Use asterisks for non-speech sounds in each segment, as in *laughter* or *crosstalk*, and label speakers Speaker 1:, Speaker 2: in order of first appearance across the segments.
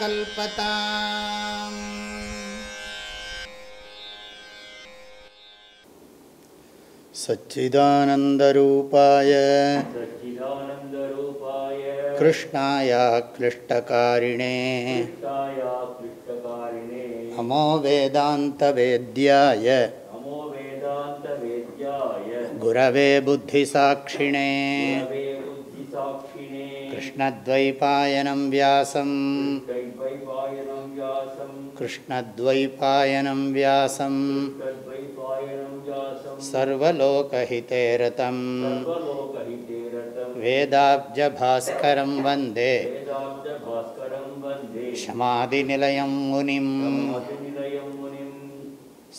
Speaker 1: कल्पता
Speaker 2: सच्चिदानन्दरूपाय
Speaker 3: सच्चिदानन्दरूपाय
Speaker 2: कृष्णाया क्लिष्टकारिणे।
Speaker 3: क्लिष्टकारिणे।
Speaker 2: अमो वेदान्तवेद्याय।
Speaker 3: अमो वेदान्तवेद्याय।
Speaker 2: गुरवे बुद्धिसाक्षिणे। कृष्णद्वैपायनं व्यासं सर्वलोकहिते रतं वेदाब्जभास्करं वन्दे। क्षमादिनिलयं
Speaker 3: मुनिं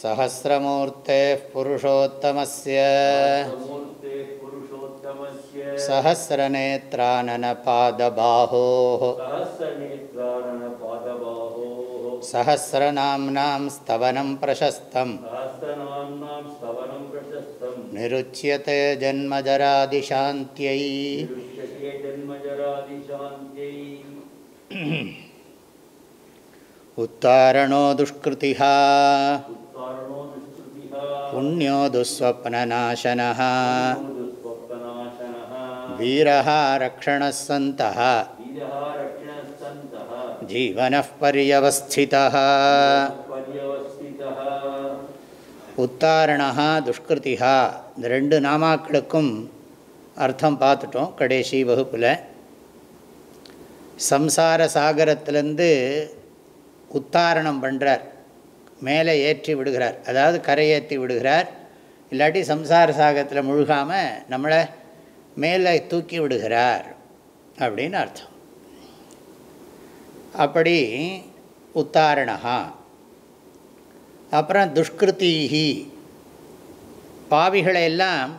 Speaker 2: सहस्रमूर्तेः पुरुषोत्तमस्य। सहस्रनेत्राननपादबाहोः
Speaker 3: सहस्रनेत्रारणपादबाहोः
Speaker 2: सहस्रनाम्नां स्तवनं प्रशस्तं
Speaker 3: सहस्रनाम्नां स्तवनं प्रशस्तं
Speaker 2: निरुच्यते जन्मजरादिशान्त्यै
Speaker 3: दृश्यते जन्मजरादिशान्त्यै
Speaker 2: उत्तारणो दुष्कृतिः
Speaker 3: उत्तारणो दुष्कृतिः
Speaker 2: पुण्यो दुःस्वप्ननाशनः
Speaker 3: दुःस्वप्ननाशनः
Speaker 2: वीरः रक्षणः सन्तः
Speaker 3: वीरः रक्षणस्तन्तः
Speaker 2: जीवनः पर्यवस्थितः
Speaker 3: पर्यवस्थितः
Speaker 2: உத்தாரணா துஷ்கிருதிஹா இந்த ரெண்டு நாமாக்களுக்கும் அர்த்தம் பார்த்துட்டோம் கடைசி வகுப்பில் சம்சார சாகரத்திலேருந்து உத்தாரணம் பண்ணுறார் மேலே ஏற்றி விடுகிறார் அதாவது கரையேற்றி விடுகிறார் இல்லாட்டி சம்சார சாகரத்தில் முழுகாமல் நம்மளை மேலே தூக்கி விடுகிறார் அப்படின்னு அர்த்தம். அப்படி உத்தாரணா அப்புறம் துஷ்கிருத்தீஹி. பாவிகளையெல்லாம்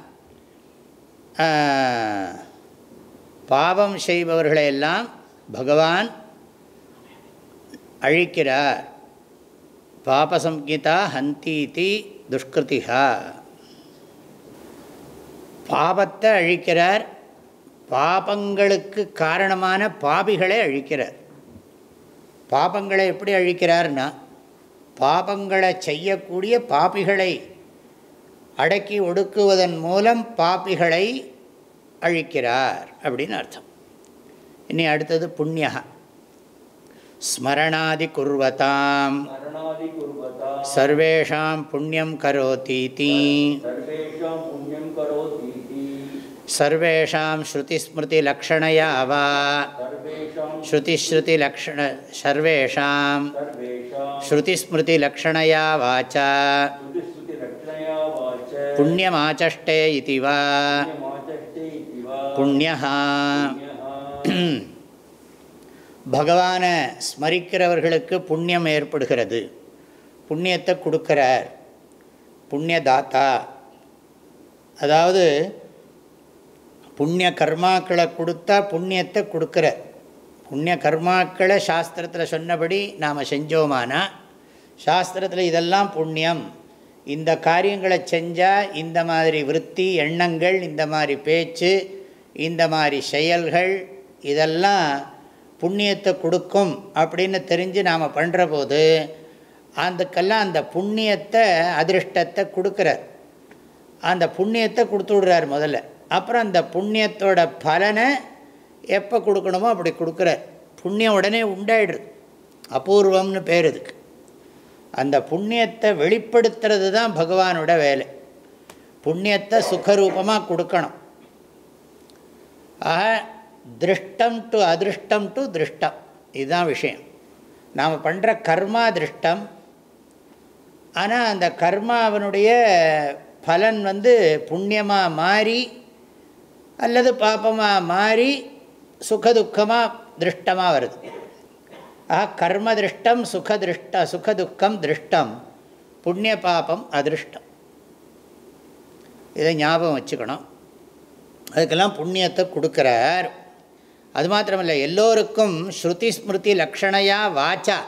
Speaker 2: பாவம் செய்பவர்களையெல்லாம் பகவான் அழிக்கிறார். பாபசம்கிதா ஹந்தீதி துஷ்கிருதிகா பாபத்தை அழிக்கிறார். பாபங்களுக்கு காரணமான பாபிகளை அழிக்கிறார். பாபங்களை எப்படி அழிக்கிறார்னா பாபங்களை செய்யக்கூடிய பாபிகளை அடக்கி ஒடுக்குவதன் மூலம் பாபிகளை அழிக்கிறார் அப்படின்னு அர்த்தம். இனி அடுத்தது புண்ணியா. ஸ்மரணாதி குர்வதாம். சர்வேஷாம் புண்ணியம் கரோதி
Speaker 3: सर्वेषां पुण्यं करोतीति
Speaker 2: சர்வேஷாம் ஸ்ருதிஸ்மிருதிலக்ஷணையா வா
Speaker 3: सर्वेषां
Speaker 2: ஸ்ருதிஸ்ருதிலக்ஷண சர்வேஷாம்
Speaker 3: सर्वेषां
Speaker 2: ஸ்ருதிஸ்மிருதிலக்ஷணையா வாச்சா
Speaker 3: श्रुतिश्रुतिरक्षणया वाच
Speaker 2: புண்ணியமாச்சஷ்டே இதி வா
Speaker 3: पुण्यमाचष्टे इति वा
Speaker 2: புண்ணியா
Speaker 3: पुण्यः
Speaker 2: பகவானை ஸ்மரிக்கிறவர்களுக்கு புண்ணியம் ஏற்படுகிறது புண்ணியத்தை கொடுக்கிறார் புண்ணிய தாத்தா அதாவது புண்ணிய கர்மாக்களை கொடுத்தா புண்ணியத்தை கொடுக்குறார் புண்ணிய கர்மாக்களை சாஸ்திரத்தில் சொன்னபடி நாம் செஞ்சோமானா சாஸ்திரத்தில் இதெல்லாம் புண்ணியம். இந்த காரியங்களை செஞ்சால் இந்த மாதிரி விற்பி எண்ணங்கள் இந்த மாதிரி பேச்சு இந்த மாதிரி செயல்கள் இதெல்லாம் புண்ணியத்தை கொடுக்கும் அப்படின்னு தெரிஞ்சு நாம் பண்ணுற போது அதுக்கெல்லாம் அந்த புண்ணியத்தை அதிருஷ்டத்தை கொடுக்குறார். அந்த புண்ணியத்தை கொடுத்து விடுறார் முதல்ல. அப்புறம் அந்த புண்ணியத்தோட பலனை எப்போ கொடுக்கணுமோ அப்படி கொடுக்குறார். புண்ணியம் உடனே உண்டாயிடுது. அபூர்வம்னு பேர் இதுக்கு அந்த புண்ணியத்தை வெளிப்படுத்துறது தான் பகவானோட வேலை. புண்ணியத்தை சுகரூபமாக கொடுக்கணும். ஆக திருஷ்டம் டு அதிருஷ்டம் டு திருஷ்டம். இதுதான் விஷயம். நாம் பண்ணுற கர்மா திருஷ்டம். ஆனால் அந்த கர்மாவனுடைய பலன் வந்து புண்ணியமாக மாறி அல்லது பாப்பமாக மாறி சுகதுக்கமாக திருஷ்டமாக வருது. ஆக கர்ம திருஷ்டம் சுகதிருஷ்ட சுகதுக்கம் திருஷ்டம். புண்ணிய பாபம் அதிருஷ்டம். இதை ஞாபகம் வச்சுக்கணும். அதுக்கெல்லாம் புண்ணியத்தை கொடுக்குறார். அது மாத்திரமில்லை எல்லோருக்கும் ஸ்ருதி ஸ்மிருதி லக்ஷணையா வாச்சா.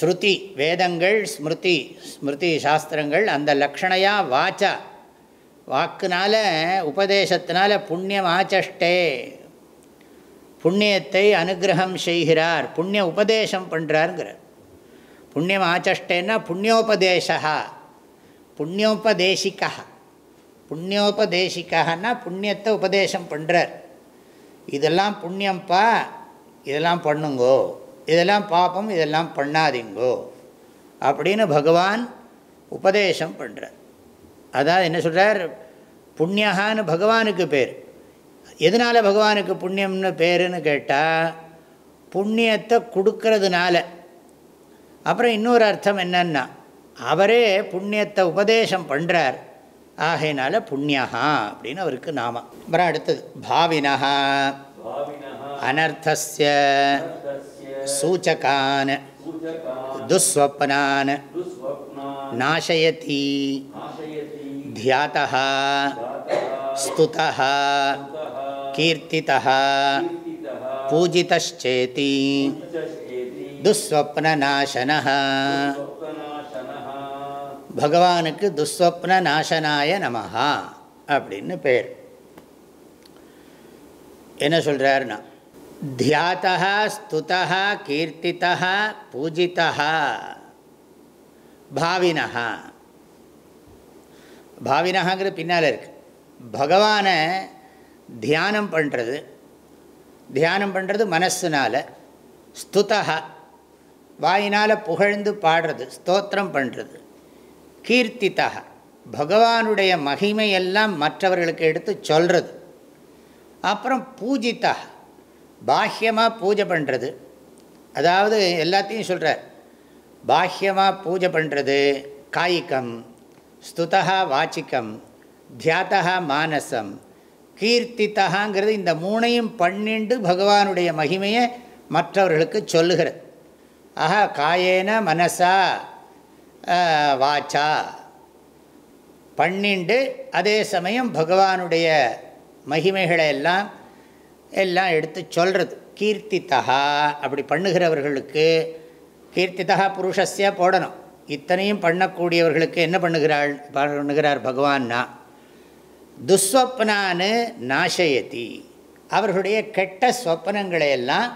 Speaker 2: ஸ்ருதி வேதங்கள் ஸ்மிருதி ஸ்மிருதி சாஸ்திரங்கள் அந்த லக்ஷணையா வாச்சா. வாக்குனால உபதேசத்தினால புண்ணியம் ஆச்சஷ்டே. புண்ணியத்தை அனுகிரகம் செய்கிறார். புண்ணிய உபதேசம் பண்ணுறாருங்கிறார் புண்ணியம் ஆச்சஷ்டேன்னா புண்ணியோபதேசா புண்ணியோபதேசிக்கா புண்ணியோபதேசிக்கான்னா புண்ணியத்தை உபதேசம் பண்ணுறார் இதெல்லாம் புண்ணியம்ப்பா இதெல்லாம் பண்ணுங்கோ. இதெல்லாம் பாப்பம் இதெல்லாம் பண்ணாதீங்கோ. அப்படின்னு பகவான் உபதேசம் பண்ணுறார் அதாவது என்ன சொல்கிறார் புண்ணியகான்னு பகவானுக்கு பேர். எதனால் பகவானுக்கு புண்ணியம்னு பேருன்னு கேட்டால் புண்ணியத்தை கொடுக்கறதுனால. அப்புறம் இன்னொரு அர்த்தம் என்னன்னா அவரே புண்ணியத்தை உபதேசம் பண்ணுறார் ஆகையினால புண்ணியகா அப்படின்னு அவருக்கு நாம அப்புறம் அடுத்தது
Speaker 3: பாவினா.
Speaker 2: அனர்த்தஸ்ய. சூச்சகான். துஸ்வப்னான். நாசயதி.
Speaker 3: ध्यातः
Speaker 2: स्तुतः
Speaker 3: कीर्तितः पूजितश्चेति
Speaker 2: பகவானுக்கு துஸ்வப்ன நாசனாய நமஹா அப்படின்னு பேர் என்ன சொல்கிறாருன்னா தியாத்தா ஸ்துதா கீர்த்தித்தா பூஜித்தா பாவினா பாவினஹாங்கிறது பின்னால் இருக்குது பகவானை தியானம் பண்ணுறது தியானம் பண்ணுறது மனசுனால் ஸ்துதா வாயினால் புகழ்ந்து பாடுறது ஸ்தோத்திரம் பண்ணுறது கீர்த்தித்தா பகவானுடைய மகிமையெல்லாம் மற்றவர்களுக்கு எடுத்து சொல்கிறது அப்புறம் பூஜித்தா பாஹ்யமாக பூஜை பண்ணுறது அதாவது எல்லாத்தையும் சொல்கிறார் பாஹ்யமாக பூஜை பண்ணுறது காய்கம் ஸ்துதா வாச்சிக்கம் தியாத்தா மானசம் கீர்த்தித்தகாங்கிறது இந்த மூணையும் பண்ணிண்டு பகவானுடைய மகிமையை மற்றவர்களுக்கு சொல்லுகிறது. ஆஹா காயேன மனசா வாச்சா. பண்ணிண்டு அதே சமயம் பகவானுடைய மகிமைகளை எல்லாம் எல்லாம் எடுத்து சொல்கிறது கீர்த்தித்தகா அப்படி பண்ணுகிறவர்களுக்கு கீர்த்தித்தகா புருஷஸ்ய போடணும். இத்தனையும் பண்ணக்கூடியவர்களுக்கு என்ன பண்ணுகிறாள்? பண்ணுகிறார் பகவான்னா துஸ்வப்னான்னு நாசயதி. அவர்களுடைய கெட்ட ஸ்வப்னங்களை எல்லாம்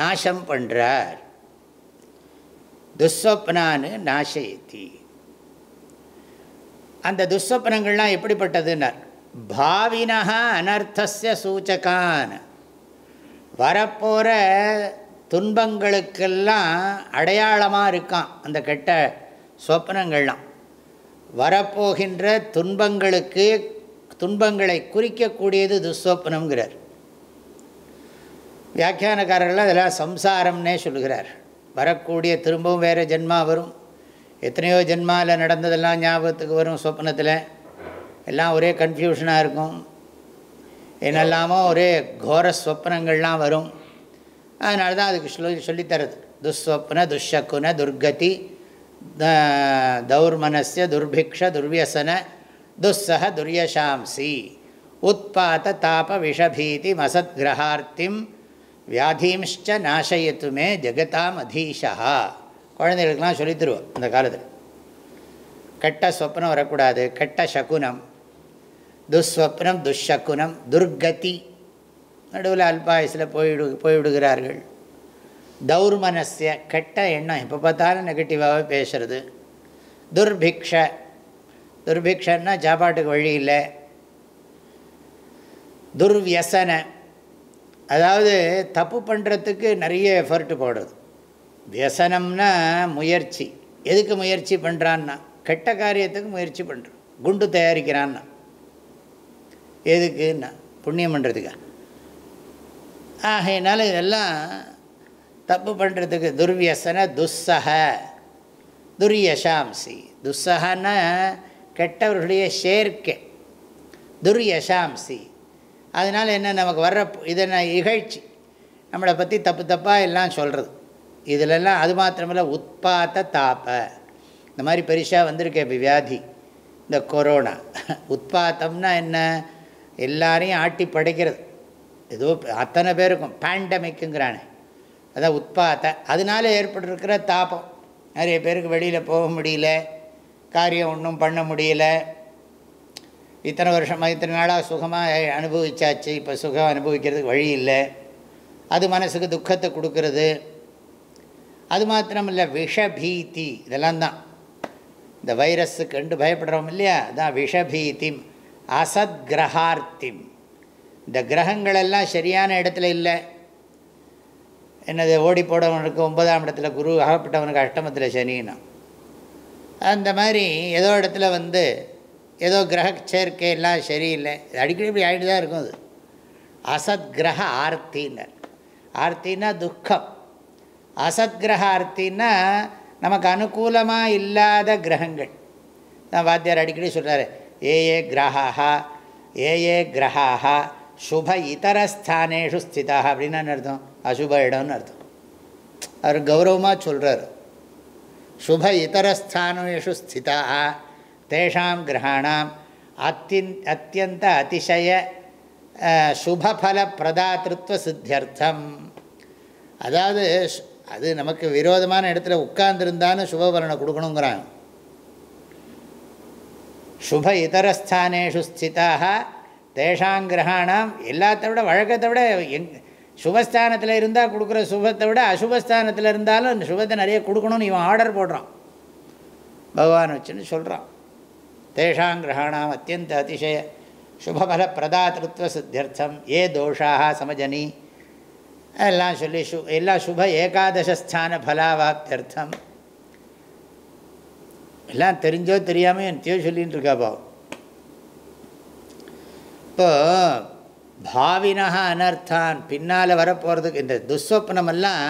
Speaker 2: நாசம் பண்ணுறார் துஸ்வப்னான்னு நாசயதி. அந்த துஸ்வப்னங்கள்லாம் எப்படிப்பட்டதுன்னார்? பாவினா அனர்த்தஸ்ய சூச்சகான். வரப்போகிற துன்பங்களுக்கெல்லாம் அடையாளமாக இருக்கான் அந்த கெட்ட சொப்னங்கள்லாம் வரப்போகின்ற துன்பங்களுக்கு துன்பங்களை குறிக்கக்கூடியது துஸ்வப்னம்ங்கிறார். வியாக்கியானக்காரர்கள் அதெல்லாம் சம்சாரம்னே சொல்கிறார் வரக்கூடிய திரும்பவும் வேறு ஜென்மா வரும். எத்தனையோ ஜென்மாவில் நடந்ததெல்லாம் ஞாபகத்துக்கு வரும் சொப்னத்தில் எல்லாம் ஒரே கன்ஃபியூஷனாக இருக்கும். என்னெல்லாமோ ஒரே கோர சொப்னங்கள்லாம் வரும். அதனால தான் அதுக்கு சொல்லி சொல்லித்தரது. துஸ்வப்ன துஷக்குன துர்கதி தௌர்மனசிய துர்பிக்ஷ துர்வியசன துஸ்ஸக துர்யசாம்சி உத்பாத தாப விஷபீதி மசத்கிரகார்த்திம் வியாதீம்ச்ச நாசயத்துமே ஜெகதாம் அதீஷா குழந்தைகளுக்கெல்லாம் சொல்லித்தருவோம் அந்த காலத்தில். கெட்ட சொப்னம் வரக்கூடாது. கெட்ட சகுனம். துஸ்வப்னம் துஷக்குனம் துர்கதி. நடுவில் அல்பாயசில் போய்விடு போய்விடுகிறார்கள். தௌர்மனசிய கெட்ட எண்ணம். எப்போ பார்த்தாலும் நெகட்டிவாகவே பேசுறது. துர்பிக்ஷ. துர்பிக்ஷன்னா சாப்பாட்டுக்கு வழி இல்லை. துர்வியசன. அதாவது தப்பு பண்ணுறதுக்கு நிறைய எஃபர்ட் போடுறது. வியசனம்னா முயற்சி. எதுக்கு முயற்சி பண்ணுறான்னா கெட்ட காரியத்துக்கு முயற்சி பண்ணுறான் குண்டு தயாரிக்கிறான்னா. எதுக்குன்னா புண்ணியம் பண்ணுறதுக்கா ஆகையினால இதெல்லாம் தப்பு பண்ணுறதுக்கு துர்வியசன துஸ்ஸக. துர்யசாம்சி துஸ்ஸகன்னா கெட்டவர்களுடைய சேர்க்கை. துர்யசாம்சி அதனால் என்ன நமக்கு வர்ற இதை இகழ்ச்சி. நம்மளை பற்றி தப்பு தப்பாக எல்லாம் சொல்கிறது இதிலெல்லாம் அது மாத்திரமில்ல உட்பாத்த தாப்ப இந்த மாதிரி பெருசாக வந்திருக்கே இப்போ வியாதி இந்த கொரோனா. உட்பாத்தம்னா என்ன? எல்லாரையும் ஆட்டி படைக்கிறது. ஏதோ அத்தனை பேருக்கும் பேண்டமிக்குங்கிறானே அதான் உட்பாத்த அதனால ஏற்பட்டிருக்கிற தாபம். நிறைய பேருக்கு வெளியில் போக முடியல காரியம் ஒன்றும் பண்ண முடியல. இத்தனை வருஷமாக இத்தனை நாளாக சுகமாக அனுபவிச்சாச்சு இப்போ சுகம் அனுபவிக்கிறதுக்கு வழி இல்லை. அது மனசுக்கு துக்கத்தை கொடுக்கறது. அது மாத்திரம் இல்லை விஷபீதி இதெல்லாம் தான். இந்த வைரஸு கண்டு பயப்படுறோம் இல்லையா? அதான் விஷபீதிம் அசத்கிரகார்த்திம். இந்த கிரகங்களெல்லாம் சரியான இடத்துல இல்லை. என்னது ஓடி போடவனுக்கு ஒன்பதாம் இடத்துல குரு அகப்பட்டவனுக்கு அஷ்டமத்தில் சனினா அந்த மாதிரி ஏதோ இடத்துல வந்து ஏதோ கிரக சேர்க்கை எல்லாம் சரியில்லை. இது அடிக்கடி இப்படி ஆகிட்டு தான் இருக்கும் அது. அசத் கிரக ஆர்த்தின்னர் ஆர்த்தின்னா துக்கம். அசத்கிரக ஆர்த்தின்னா நமக்கு அனுகூலமாக இல்லாத கிரகங்கள். தான் வாத்தியார் அடிக்கடி சொல்கிறாரு ஏ ஏ கிரகா ஏ ஏ கிரகா சுப இதரஸ்தானேஷு ஸ்திதா அப்படின்னு அர்த்தம் அசுப இடம்னு அர்த்தம் அவர் கௌரவமாக சொல்கிறார் சுப இதரஸ்தானேஷு ஸ்திதா தேஷாம் கிரகாணாம் அத்தின் அத்தியந்த அதிசய அஹ், சுபஃல பிரதாத்திருத்வ சித்தியர்த்தம் அதாவது அது நமக்கு விரோதமான இடத்துல உட்கார்ந்துருந்தான்னு சுபபலனை கொடுக்கணுங்கிறாங்க சுப இதரஸ்தானேஷு ஸ்திதாக தேஷாங்கிரகாணாம் எல்லாத்த விட வழக்கத்தை விட எங் சுபஸ்தானத்தில் இருந்தால் கொடுக்குற சுபத்தை விட அசுபஸ்தானத்தில் இருந்தாலும் அந்த சுபத்தை நிறைய கொடுக்கணும்னு இவன் ஆர்டர் போடுறான். பகவான் வச்சுன்னு சொல்கிறான் தேஷாங்கிரகாணாம் அத்தியந்த அதிசய சுபபல பிரதாத்திருத்வ சித்தியர்த்தம் ஏ தோஷாக சமஜனி. எல்லாம் சொல்லி சு எல்லாம் சுப ஏகாதசஸ்தான பலாவாப்தியர்த்தம். எல்லாம் தெரிஞ்சோ தெரியாமல் என்த்தையோ சொல்லின்னு இருக்கா பாவம். இப்போ பாவினா அனர்த்தான். பின்னால் வரப்போகிறதுக்கு இந்த துஸ்வப்னமெல்லாம்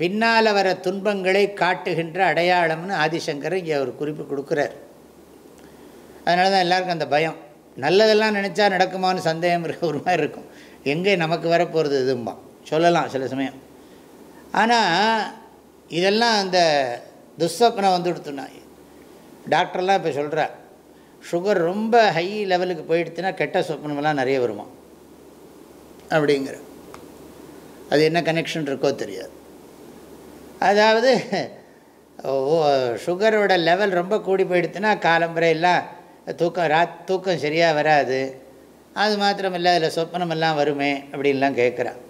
Speaker 2: பின்னால் வர துன்பங்களை காட்டுகின்ற அடையாளம்னு ஆதிசங்கர் இங்கே ஒரு குறிப்பு கொடுக்குறார். அதனால தான் எல்லாருக்கும் அந்த பயம். நல்லதெல்லாம் நினச்சா நடக்குமான்னு சந்தேகம் இருக்க ஒரு மாதிரி இருக்கும். எங்கே நமக்கு வரப்போகிறது இதும்பா சொல்லலாம் சில சமயம். ஆனால் இதெல்லாம் அந்த துஸ்வப்னம் வந்து கொடுத்துனா. டாக்டர்லாம் இப்போ சொல்கிறார் சுகர் ரொம்ப ஹை லெவலுக்கு போயிடுச்சுன்னா கெட்ட சொப்பனமெல்லாம் நிறைய வருமா? அப்படிங்கிற அது என்ன கனெக்ஷன் இருக்கோ தெரியாது. அதாவது சுகரோட லெவல் ரொம்ப கூடி போயிடுச்சுன்னா காலம்பரை தூக்கம் ராத் தூக்கம் சரியாக வராது. அது மாத்திரமில்லை அதில் சொப்பனமெல்லாம் வருமே அப்படின்லாம் கேட்குறான்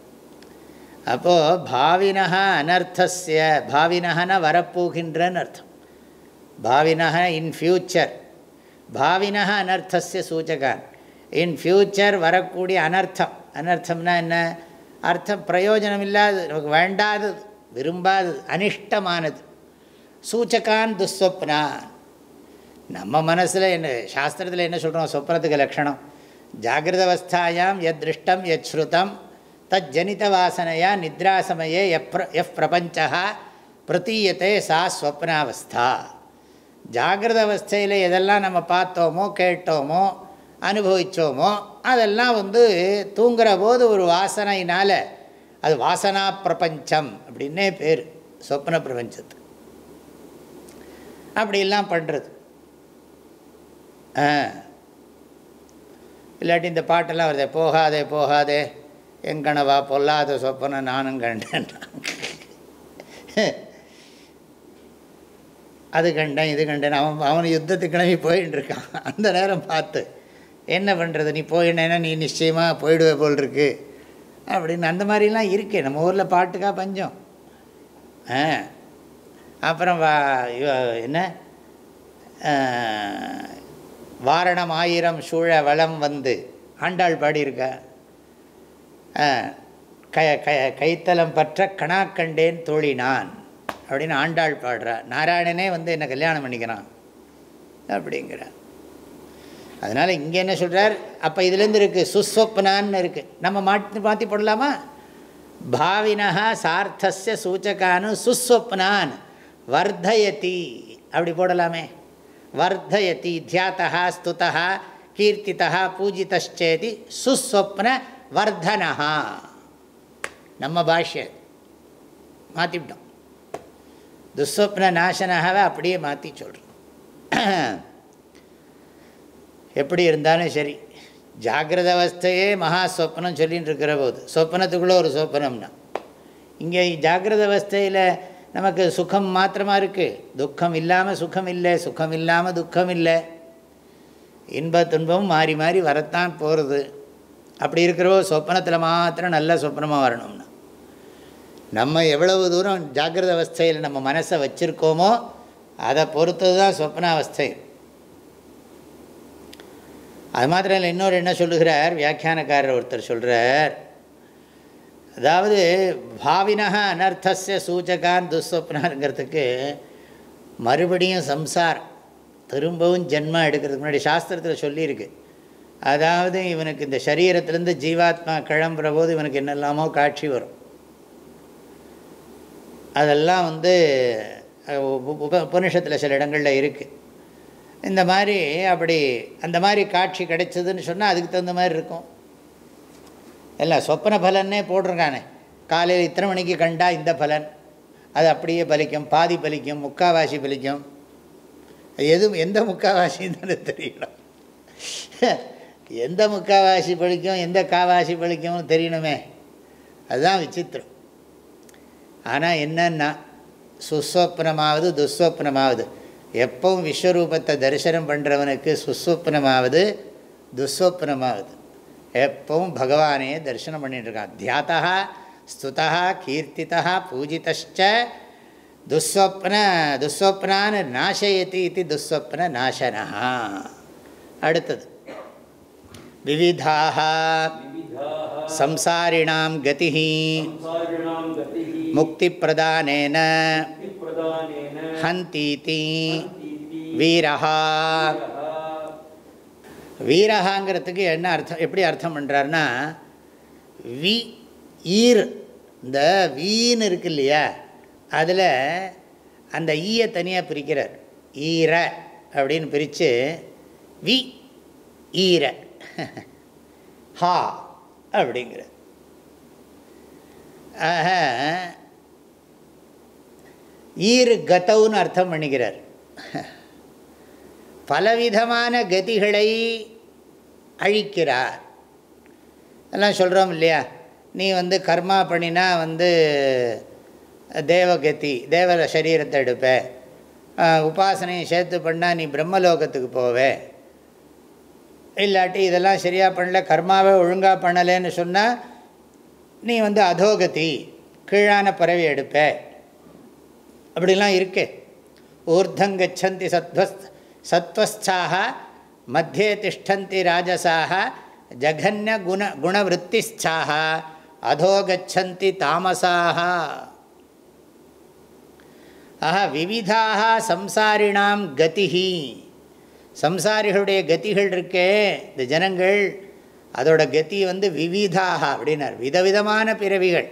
Speaker 2: அப்போது பாவினா அனர்த்தஸ்ய பாவினகனா வரப்போகின்றன்னு அர்த்தம். பாவினஹ இன் ஃப்யூச்சர் பாவினா அனர்த்தஸ்ய சூச்சகான் இன் ஃப்யூச்சர் வரக்கூடிய அனர்த்தம். அனர்த்தம்னா என்ன? அர்த்தம் பிரயோஜனம் இல்லாதது நமக்கு வேண்டாதது விரும்பாதது அனிஷ்டமானது. சூச்சகான் துஸ்வப்னான் நம்ம மனசில் என்ன சாஸ்திரத்தில் என்ன சொல்கிறோம் சொப்னத்துக்கு லக்ஷணம் ஜாகிரத அவஸ்தாயாம் எத் திருஷ்டம் எத் ஸ்ருதம் தத் ஜனித வாசனையா நித்ராசமயே எப் எஃப் பிரபஞ்சா பிரதீயத்தை சா ஸ்வப்னாவஸ்தா. ஜாகிரத அவஸ்தையில் எதெல்லாம் நம்ம பார்த்தோமோ கேட்டோமோ அனுபவித்தோமோ அதெல்லாம் வந்து தூங்குற போது ஒரு வாசனையினால் அது வாசனா பிரபஞ்சம் அப்படின்னே பேர் சொப்ன பிரபஞ்சத்து. அப்படிலாம் பண்ணுறது ஆ. இல்லாட்டி இந்த பாட்டெல்லாம் வருதே போகாதே போகாதே எங்கனவா பொல்லாத சொப்பனை நானும் கண்டேன். அது கண்டேன் இது கண்டேன். அவன் அவன் யுத்தத்துக்கு கிளம்பி போயின்னு இருக்கான். அந்த நேரம் பார்த்து என்ன பண்ணுறது நீ போயினேன்னா நீ நிச்சயமாக போயிடுவே போல் இருக்கு அப்படின்னு அந்த மாதிரிலாம் இருக்கே. நம்ம ஊரில் பாட்டுக்கா பஞ்சம். ஆ. அப்புறம் வா என்ன? வாரணம் ஆயிரம் சூழ வளம் வந்து ஆண்டாள் பாடியிருக்கா. ஆ, க க கைத்தலம் பற்ற கணாக்கண்டேன் தோழினான். அப்படின்னு ஆண்டாள் பாடுறா. நாராயணனே வந்து என்னை கல்யாணம் பண்ணிக்கிறான். அப்படிங்கிற அதனால் இங்கே என்ன சொல்கிறார் அப்போ இதுலேருந்து இருக்குது சுஸ்வப்னான்னு இருக்குது நம்ம மாற்றி மாற்றி போடலாமா? பாவினா சார்த்தஸ்ய சூச்சகானு சுஸ்வப்னான். வர்தயதி. அப்படி போடலாமே. வர்தயதி தியாத்தா ஸ்துதா கீர்த்திதா பூஜிதச்சேதி சுஸ்வப்ன வர்தனா நம்ம பாஷ்ய. மாற்றிவிட்டோம் துஸ்வப்ன நாசனாகவே அப்படியே மாற்றி சொல்கிறோம் எப்படி இருந்தாலும் சரி ஜாகிரத அவஸ்தையே மகா சொப்னம் சொல்லின்னு இருக்கிற போது சொப்பனத்துக்குள்ளே ஒரு சொப்பனம்னா இங்கே ஜாகிரத அவஸ்தையில் நமக்கு சுகம் மாத்திரமாக இருக்குது துக்கம் இல்லாமல் சுகம் இல்லை சுகம் இல்லாமல் துக்கம் இல்லை. இன்ப துன்பமும் மாறி மாறி வரத்தான் போகிறது அப்படி இருக்கிறவோ சொப்பனத்தில் மாத்திரம் நல்ல சொப்பனமாக வரணும்னா நம்ம எவ்வளவு தூரம் ஜாக்கிரத அவஸ்தையில் நம்ம மனசை வச்சுருக்கோமோ அதை பொறுத்தது தான் சொப்னாவஸ்தை அது மாத்திரம் இல்லை இன்னொரு என்ன சொல்லுகிறார்? வியாக்கியானக்காரர் ஒருத்தர் சொல்கிறார் அதாவது பாவினா அனர்த்தஸ்ய சூச்சகான் துஸ்வப்னாங்கிறதுக்கு மறுபடியும் சம்சாரம் திரும்பவும் ஜென்மா எடுக்கிறதுக்கு முன்னாடி சாஸ்திரத்தில் சொல்லியிருக்கு. அதாவது இவனுக்கு இந்த சரீரத்திலேருந்து ஜீவாத்மா கிளம்புற போது இவனுக்கு என்னெல்லாமோ காட்சி வரும். அதெல்லாம் வந்து உப உபனிஷத்தில் சில இடங்களில் இருக்குது இந்த மாதிரி அப்படி அந்த மாதிரி காட்சி கிடைச்சதுன்னு சொன்னால் அதுக்கு தகுந்த மாதிரி இருக்கும். எல்லாம் சொப்பன பலன்னே போட்டிருக்கானே. காலையில் இத்தனை மணிக்கு கண்டா இந்த பலன். அது அப்படியே பலிக்கும். பாதி பலிக்கும். முக்காவாசி பலிக்கும். எது எந்த முக்காவாசின்னு தெரியணும். எந்த முக்காவாசி பலிக்கும் எந்த காவாசி பலிக்கும்னு தெரியணுமே. அதுதான் விசித்திரம். ஆனால் என்னென்னா சுஸ்வப்னமாவது துஸ்வப்னமாவது. எப்பவும் விஸ்வரூபத்தை தரிசனம் பண்ணுறவனுக்கு சுஸ்வப்னமாவது துஸ்வப்னமாவது. எப்பவும் பகவானே தரிசனம் பண்ணிட்டுருக்கான். தியாத்தா ஸ்துதா கீர்த்தித்தா பூஜிதச்ச துஸ்வப்ன துஸ்வப்னான்னு நாசயத்தி இது துஸ்வப்ன நாசனா. அடுத்தது. விவிதாக சம்சாரிணாம் கதி முக்தி
Speaker 3: பிரதானேன
Speaker 2: ஹந்தீதி. வீரஹா. வீரஹாங்கிறதுக்கு என்ன அர்த்தம் எப்படி அர்த்தம் பண்ணுறாருன்னா வி ஈர் இந்த வீன்னு இருக்கு இல்லையா அதில் அந்த ஈயை தனியாக பிரிக்கிறார். ஈர அப்படின்னு பிரித்து வி ஈர. *laughs* ஹா. அப்படிங்கிற ஆக ஈரு கதவுன்னு அர்த்தம் பண்ணிக்கிறார். பலவிதமான கதிகளை அழிக்கிறார். எல்லாம் சொல்கிறோம் இல்லையா? நீ வந்து கர்மா பண்ணினா வந்து தேவகதி தேவ சரீரத்தை எடுப்ப. உபாசனையும் உபாசனையை சேர்த்து பண்ணால் நீ பிரம்மலோகத்துக்கு போவே. இல்லாட்டி இதெல்லாம் சரியாக பண்ணல கர்மாவை ஒழுங்காக பண்ணலைன்னு சொன்னால் நீ வந்து அதோகதி கீழான பறவை எடுப்ப. அப்படிலாம் இருக்கு. ஊர்தங்கச்சந்தி சத்வஸ் சத்வஸ்தாக மத்தியே திஷ்டந்தி ராஜசாக ஜகன்ய குண குணவருத்திஸ்தாக அதோகச்சந்தி தாமசாக ஆஹா விவிதாக சம்சாரிணாம் கதிஹி. சம்சாரிகளுடைய கத்திகள் இருக்கே இந்த ஜனங்கள் அதோட கத்தி வந்து விவிதாக அப்படின்னார். விதவிதமான பிறவிகள்.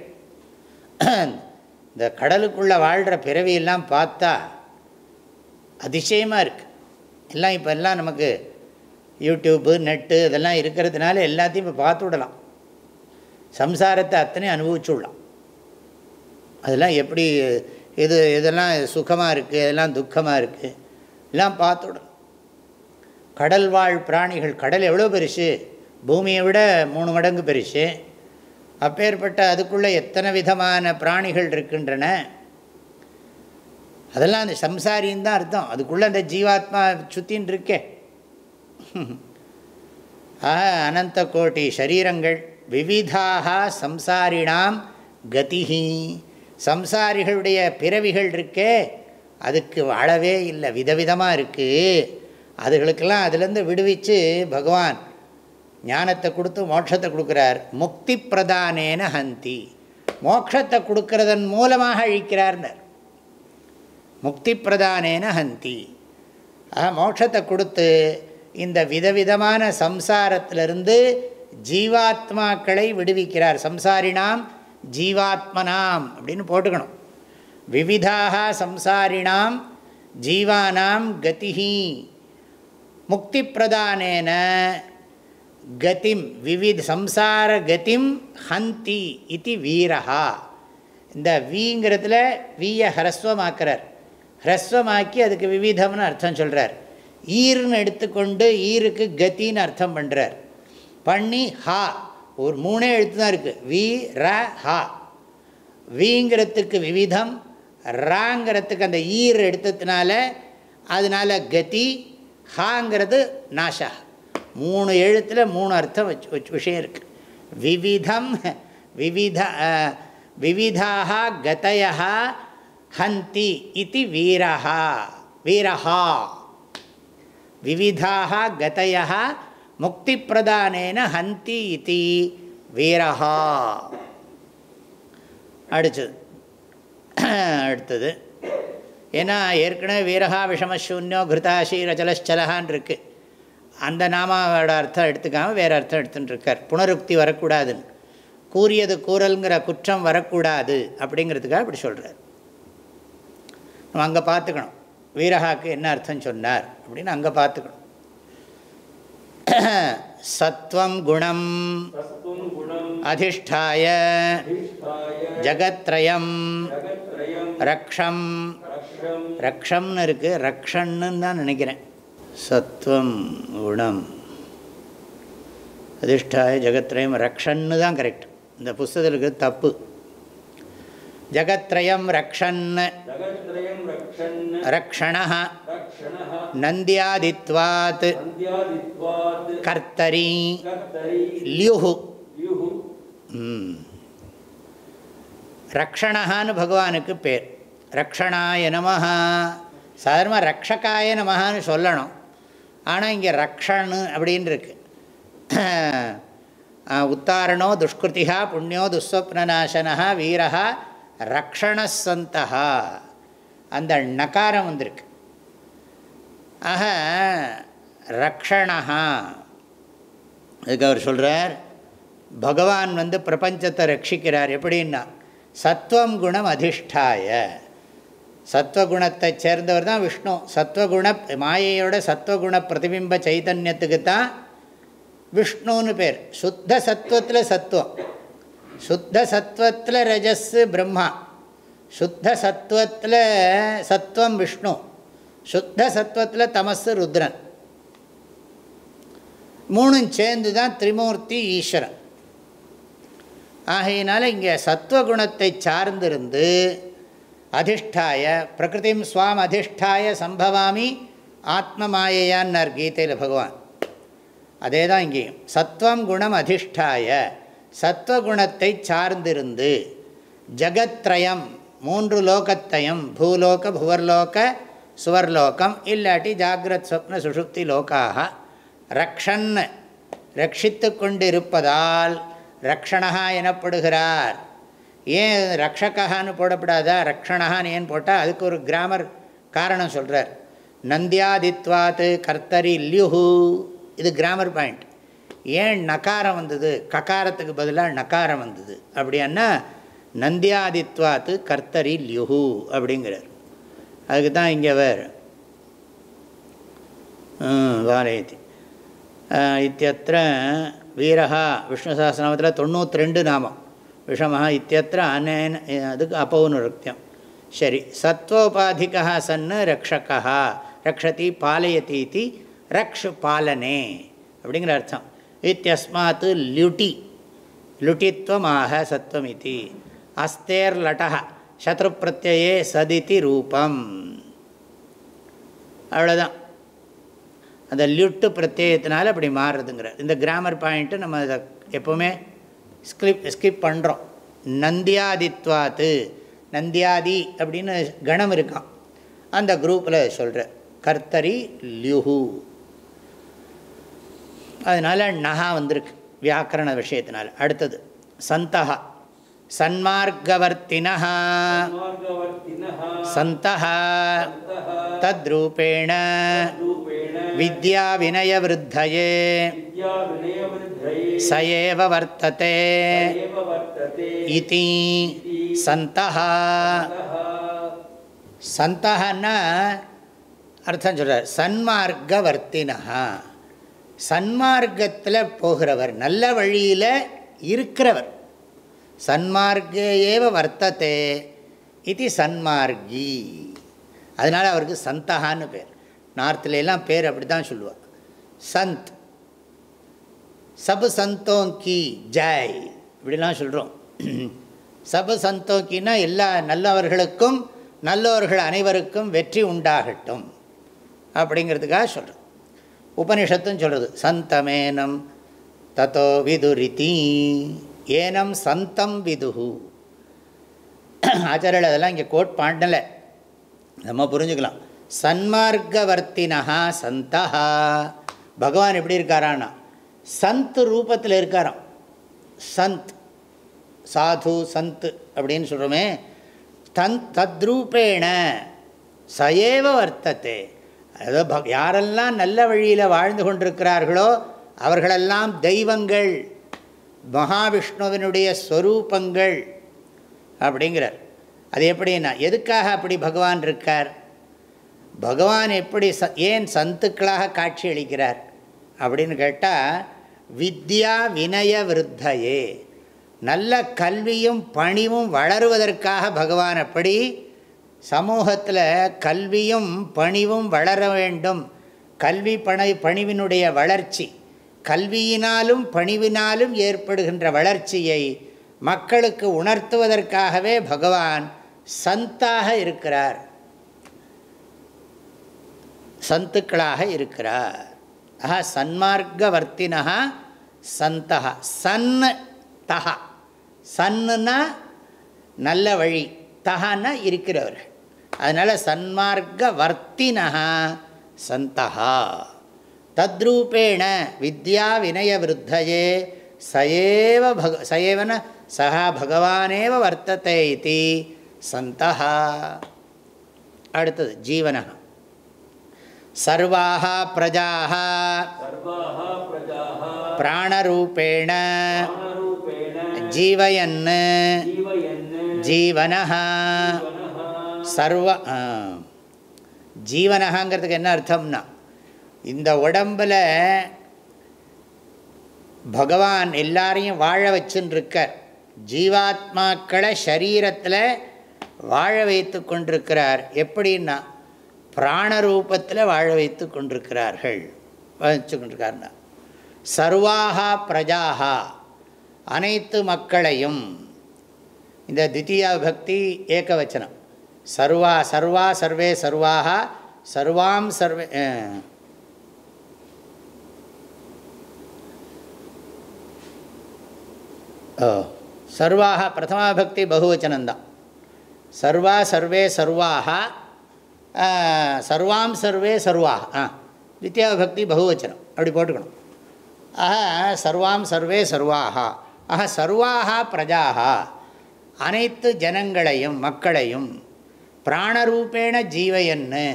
Speaker 2: இந்த கடலுக்குள்ளே வாழ்கிற பிறவியெல்லாம் பார்த்தா அதிசயமாக இருக்குது எல்லாம் இப்போ எல்லாம் நமக்கு யூடியூப்பு நெட்டு இதெல்லாம் இருக்கிறதுனால எல்லாத்தையும் இப்போ பார்த்து விடலாம். சம்சாரத்தை அத்தனை அனுபவிச்சு விடலாம். அதெல்லாம் எப்படி இது இதெல்லாம் சுகமாக இருக்குது இதெல்லாம் துக்கமாக இருக்குது எல்லாம் பார்த்து விடலாம். கடல் வாழ் பிராணிகள் கடல் எவ்வளோ பெருசு? பூமியை விட மூணு மடங்கு பெருசு. அப்பேற்பட்ட அதுக்குள்ளே எத்தனை விதமான பிராணிகள் இருக்கின்றன? அதெல்லாம் அந்த சம்சாரின்னு தான் அர்த்தம். அதுக்குள்ளே அந்த ஜீவாத்மா சுத்தின்னு இருக்கே. ஆக அனந்த கோட்டி சரீரங்கள். விவிதாக சம்சாரிணாம் கதிஹி. சம்சாரிகளுடைய பிறவிகள் இருக்கே. அதுக்கு அளவே இல்லை. விதவிதமாக இருக்குது அதுகளுக்கெல்லாம் அதுலேருந்து விடுவித்து பகவான் ஞானத்தை கொடுத்து மோட்சத்தை கொடுக்குறார். முக்தி பிரதானேன ஹந்தி. மோட்சத்தை கொடுக்கறதன் மூலமாக அழிக்கிறார்னர் முக்தி பிரதானேன ஹந்தி. ஆக மோட்சத்தை கொடுத்து இந்த விதவிதமான சம்சாரத்திலிருந்து ஜீவாத்மாக்களை விடுவிக்கிறார். சம்சாரினாம் ஜீவாத்மனாம் அப்படின்னு போட்டுக்கணும். விவிதாக சம்சாரிணாம் ஜீவானாம் கதிஹி. முக்தி பிரதானேன கதிம் விவித் சம்சார கதிம் ஹந்தி இது வீரஹா. இந்த வீங்கிறதுல வீயை ஹரஸ்வமாக்கிறார். ஹரஸ்வமாக்கி அதுக்கு விவிதம்னு அர்த்தம் சொல்கிறார் ஈர்னு எடுத்துக்கொண்டு ஈருக்கு கத்தின்னு அர்த்தம் பண்ணுறார் பண்ணி ஹா ஒரு மூணே எழுத்து தான் இருக்குது வி ர ஹா. வீங்கிறதுக்கு விவிதம் ராங்கிறதுக்கு அந்த ஈர் எடுத்ததுனால அதனால் கதி ஹாங்கிறது நாஷா. மூணு எழுத்தில் மூணு அர்த்தம் வச்சு விஷயம் இருக்குது விவிதம் விவித விவிதாக கதையா ஹந்தி இது வீரஹா வீரஹா. விவிதாக கதையா முக்தி பிரதானேன ஹந்தி இது வீரஹா. அடுத்தது. அடுத்தது. ஏன்னா ஏற்கனவே வீரஹா விஷமசூன்யோ கிருதாசி ரஜலச்சலகான் இருக்குது அந்த நாமாவோட அர்த்தம் எடுத்துக்காமல் வேறு அர்த்தம் எடுத்துன்னு இருக்கார். புனருக்தி வரக்கூடாதுன்னு. கூறியது கூறல்ங்கிற குற்றம் வரக்கூடாது அப்படிங்கிறதுக்காக இப்படி சொல்கிறார் நம்ம அங்கே பார்த்துக்கணும். வீரஹாக்கு என்ன அர்த்தம் சொன்னார் அப்படின்னு அங்கே பார்த்துக்கணும். சத்வம் குணம் அதிஷ்டாய ஜகத்ரயம் ரக்ஷம் ரக்ஷம்னு இருக்குது ரக்ஷன்னு தான் நினைக்கிறேன். சத்வம் குணம். அதிஷ்டாய ஜகத்ரயம் ரக்ஷன்னு தான் கரெக்ட் இந்த புஸ்தகத்தில் இருக்கிறது தப்பு. ஜகத்ரயம் ரக்ஷன் ரக்ஷண. நந்தியாதித்வாத். கர்த்தரி. லியுஹு. ரக்ஷணஹான்னு பகவானுக்கு பேர். ரக்ஷணாய நமஹா. சாதாரணமாக ரக்ஷகாய நமஹான்னு சொல்லணும். ஆனால் இங்கே ரக்ஷணு அப்படின்னு இருக்கு *clears throat* உத்தாரணோ துஷ்கிருத்திகா புண்ணியோ துஸ்வப்னநாசனா வீரகா ரக்ஷணசந்தா அந்த நகாரம் வந்திருக்கு. ஆக ரக்ஷணா அதுக்கு அவர் சொல்கிறார் பகவான் வந்து பிரபஞ்சத்தை ரட்சிக்கிறார் எப்படின்னா சத்வம் குணம் அதிஷ்டாய. சத்வகுணத்தை சேர்ந்தவர் தான் விஷ்ணு. சத்வகுண மாயையோட சத்வகுண பிரதிபிம்ப சைதன்யத்துக்கு தான் விஷ்ணுன்னு பேர். சுத்த சத்வத்தில் சத்துவம். சுத்த சத்வத்தில் ரஜஸ் பிரம்மா. சுத்த சத்வத்தில் சத்வம் விஷ்ணு. சுத்த சத்வத்தில் தமஸு ருத்ரன். மூணும் சேர்ந்து தான் திரிமூர்த்தி ஈஸ்வரன். ஆகையினால இங்கே சத்வகுணத்தை சார்ந்திருந்து அதிஷ்டாய பிரகிருதிம் சுவாம் அதிஷ்டாய சம்பவாமி ஆத்ம மாயையான்னார் கீதையில் பகவான். அதே தான் இங்கேயும். சத்வம் குணம் அதிஷ்டாய சத்வகுணத்தை சார்ந்திருந்து ஜகத்ரயம் மூன்று லோகத்தையும் பூலோக புவர்லோக சுவர்லோகம் இல்லாட்டி ஜாகிரத் ஸ்வப்ன சுஷுப்தி லோக்காக ரக்ஷன் ரட்சித்து கொண்டிருப்பதால் ரக்ஷணா எனப்படுகிறார். ஏன் ரக்ஷகான்னு போடப்படாதா? ரக்ஷணான்னு ஏன் போட்டால் அதுக்கு ஒரு கிராமர் காரணம் சொல்கிறார் நந்தியாதித்வாத்து கர்த்தரி லியுஹு. இது கிராமர் பாயிண்ட் ஏன் நகாரம் வந்தது? ககாரத்துக்கு பதிலாக நகாரம் வந்தது. அப்படின்னா நந்தியாதித்வாத்து கர்த்தரி லியுஹு அப்படிங்கிறார். அதுக்கு தான் இங்கே வேறு வாரயதி இத்தியத்திர வீரஹா விஷ்ணு சாஸ்திரநாமத்தில் தொண்ணூற்றி ரெண்டு நாமம். விஷமஹ இத்தியத்திர அனேன அதுக்கு அப்பௌனுருக்தியம். சரி சத்வோபாதிகா சன்னு ரக்ஷகா ரக்ஷதி பாலயதி இது ரக்ஷு பாலனே அப்படிங்கிற அர்த்தம். இத்தியஸ்மாத் லுட்டி லுட்டித்வமாக சத்வம் இது அஸ்தேர்லட்டா சத்ரு பிரத்யே சதிதி ரூபம். அவ்வளோதான் அந்த லுட்டு பிரத்யேகத்தினால அப்படி மாறுறதுங்கிற இந்த கிராமர் பாயிண்ட்டு நம்ம அதை எப்போவுமே ஸ்கிப் ஸ்கிப் பண்ணுறோம் நந்தியாதித்வாத்து. நந்தியாதி அப்படின்னு கணம் இருக்கான் அந்த குரூப்பில் சொல்கிற கர்த்தரி லியுஹு. அதனால் நகா வந்திருக்கு வியாக்கரண விஷயத்தினால். அடுத்தது சந்தகா. சன்மார்க்கவர்த்தினா ச ஏவ வர்த்ததே.
Speaker 3: ஏவ வர்த்ததே.
Speaker 2: இதி. சந்தः
Speaker 3: சந்தः
Speaker 2: சந்தகன்னா அர்த்தம் சொல்கிறார் சன்மார்க்கவர்த்தினா சன்மார்க்கத்தில் போகிறவர். நல்ல வழியில் இருக்கிறவர். சன்மார்க்கே ஏவ வர்த்ததே இது சன்மார்கி. அதனால் அவருக்கு சந்தகான்னு பேர். நார்த்தில் எல்லாம் பேர் அப்படி தான் சொல்லுவார் சந்த். சபு சந்தோங்கி ஜாய். இப்படிலாம் சொல்கிறோம் சபு சந்தோக்கின்னா எல்லா நல்லவர்களுக்கும் நல்லவர்கள் அனைவருக்கும் வெற்றி உண்டாகட்டும். அப்படிங்கிறதுக்காக சொல்கிறோம் உபனிஷத்தும் சொல்கிறது சந்தமேனம் தத்தோ விதுரிதி. ஏனம் சந்தம் விதுகு ஆச்சாரியர்கள் அதெல்லாம் இங்கே கோட் பாண்டலை நம்ம புரிஞ்சுக்கலாம். சன்மார்க்கவர்த்தினா சந்தா பகவான் எப்படி இருக்காரான்னா சந்த் ரூபத்தில் இருக்காராம். சந்த் சாது சந்த் அப்படின்னு சொல்கிறோமே தன் தத்ரூபேண சயேவ வர்த்தத்தை அதாவது யாரெல்லாம் நல்ல வழியில் வாழ்ந்து கொண்டிருக்கிறார்களோ அவர்களெல்லாம் தெய்வங்கள். மகாவிஷ்ணுவினுடைய ஸ்வரூபங்கள் அப்படிங்கிறார். அது எப்படின்னா எதுக்காக அப்படி பகவான் இருக்கார்? பகவான் எப்படி ச ஏன் சந்துக்களாக காட்சி அளிக்கிறார்? அப்படின்னு கேட்டால் வித்யா வினய விருத்தையே. நல்ல கல்வியும் பணிவும் வளருவதற்காக பகவான் அப்படி சமூகத்தில் கல்வியும் பணிவும் வளர வேண்டும். கல்வி பணி பணிவினுடைய வளர்ச்சி. கல்வியினாலும் பணிவினாலும் ஏற்படுகின்ற வளர்ச்சியை மக்களுக்கு உணர்த்துவதற்காகவே பகவான் சந்தாக இருக்கிறார். சந்துக்களாக இருக்கிறார். ஆஹா சன்மார்க்கவர்த்தினா சந்தா சன் தஹா சன்னுனா நல்ல வழி தஹான்னா இருக்கிறவர்கள். அதனால் சன்மார்க்க வர்த்தினா சந்தா தத்ரூபேண வித்யா வினய விருத்தயே சயேவ பக சயேவன சகா பகவானேவ வர்த்தத்தை இது சந்தா அடுத்தது ஜீவன சர்வாக
Speaker 3: பிரஜா
Speaker 2: பிராணரூபேண. ஜீவயன் ஜீவன சர்வ ஜீவனகாங்கிறதுக்கு என்ன அர்த்தம்னா இந்த உடம்பில் பகவான் எல்லாரையும் வாழ வச்சுருக்கார். ஜீவாத்மாக்களை சரீரத்தில் வாழ வைத்து கொண்டிருக்கிறார். எப்படின்னா பிராணரூபத்தில் வாழ வைத்து கொண்டிருக்கிறார்கள். வச்சு கொண்டிருக்காருன்னா சர்வாகா பிரஜாகா அனைத்து மக்களையும் இந்த தித்தியா பக்தி ஏகவச்சனம். சர்வா சர்வா சர்வே சர்வாகா சர்வாம் சர்வே சர்வாக பிரதமா பக்தி பகுவச்சனந்தான் சர்வா சர்வே சர்வாக சர்வாம் சர்வே சர்வாக ஆ தித்யா பக்தி பகுவச்சனம். அப்படி போட்டுக்கணும். ஆக சர்வாம் சர்வே சர்வாக ஆக சர்வாக பிரஜாக அனைத்து ஜனங்களையும் மக்களையும் பிராணரூபேண ஜீவையன்னு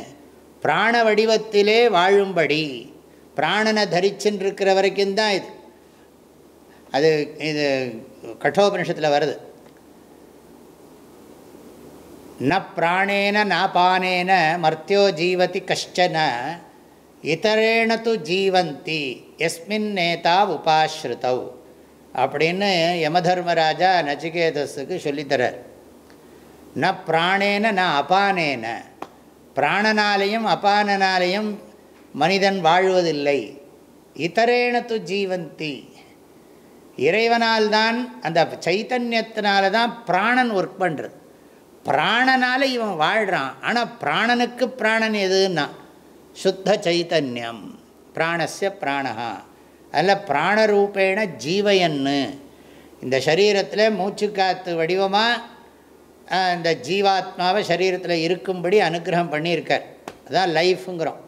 Speaker 2: பிராண வடிவத்திலே வாழும்படி பிராணனை தரிச்சுன்னு இருக்கிற வரைக்கும் தான் இது. அது இது கட்டோபனிஷத்தில் வருது. ந பிராணேன நாபானேன மர்த்தியோ ஜீவதி கஷ்டன இதரேண து ஜீவந்தி எஸ்மின் நேதா உபாஸ்ருதவ் அப்படின்னு யமதர்மராஜா நச்சிகேதஸுக்கு சொல்லித்தரார். ந பிராணேன ந அபானேன பிராணனாலையும் அபானனாலையும் மனிதன் வாழ்வதில்லை. இதரேண து ஜீவந்தி இறைவனால் தான் அந்த சைத்தன்யத்தினால தான் பிராணன் ஒர்க் பண்ணுறது பிராணனால் இவன் வாழ்கிறான் ஆனால் பிராணனுக்கு பிராணன் எதுன்னா? சுத்த சைத்தன்யம். பிராணஸ்ய பிராணஹா. அதில் பிராணரூபேண ஜீவயன்னு. இந்த சரீரத்தில் மூச்சுக்காத்து வடிவமாக இந்த ஜீவாத்மாவை சரீரத்தில் இருக்கும்படி அனுகிரகம் பண்ணியிருக்கார். அதான் லைஃபுங்கிறோம்.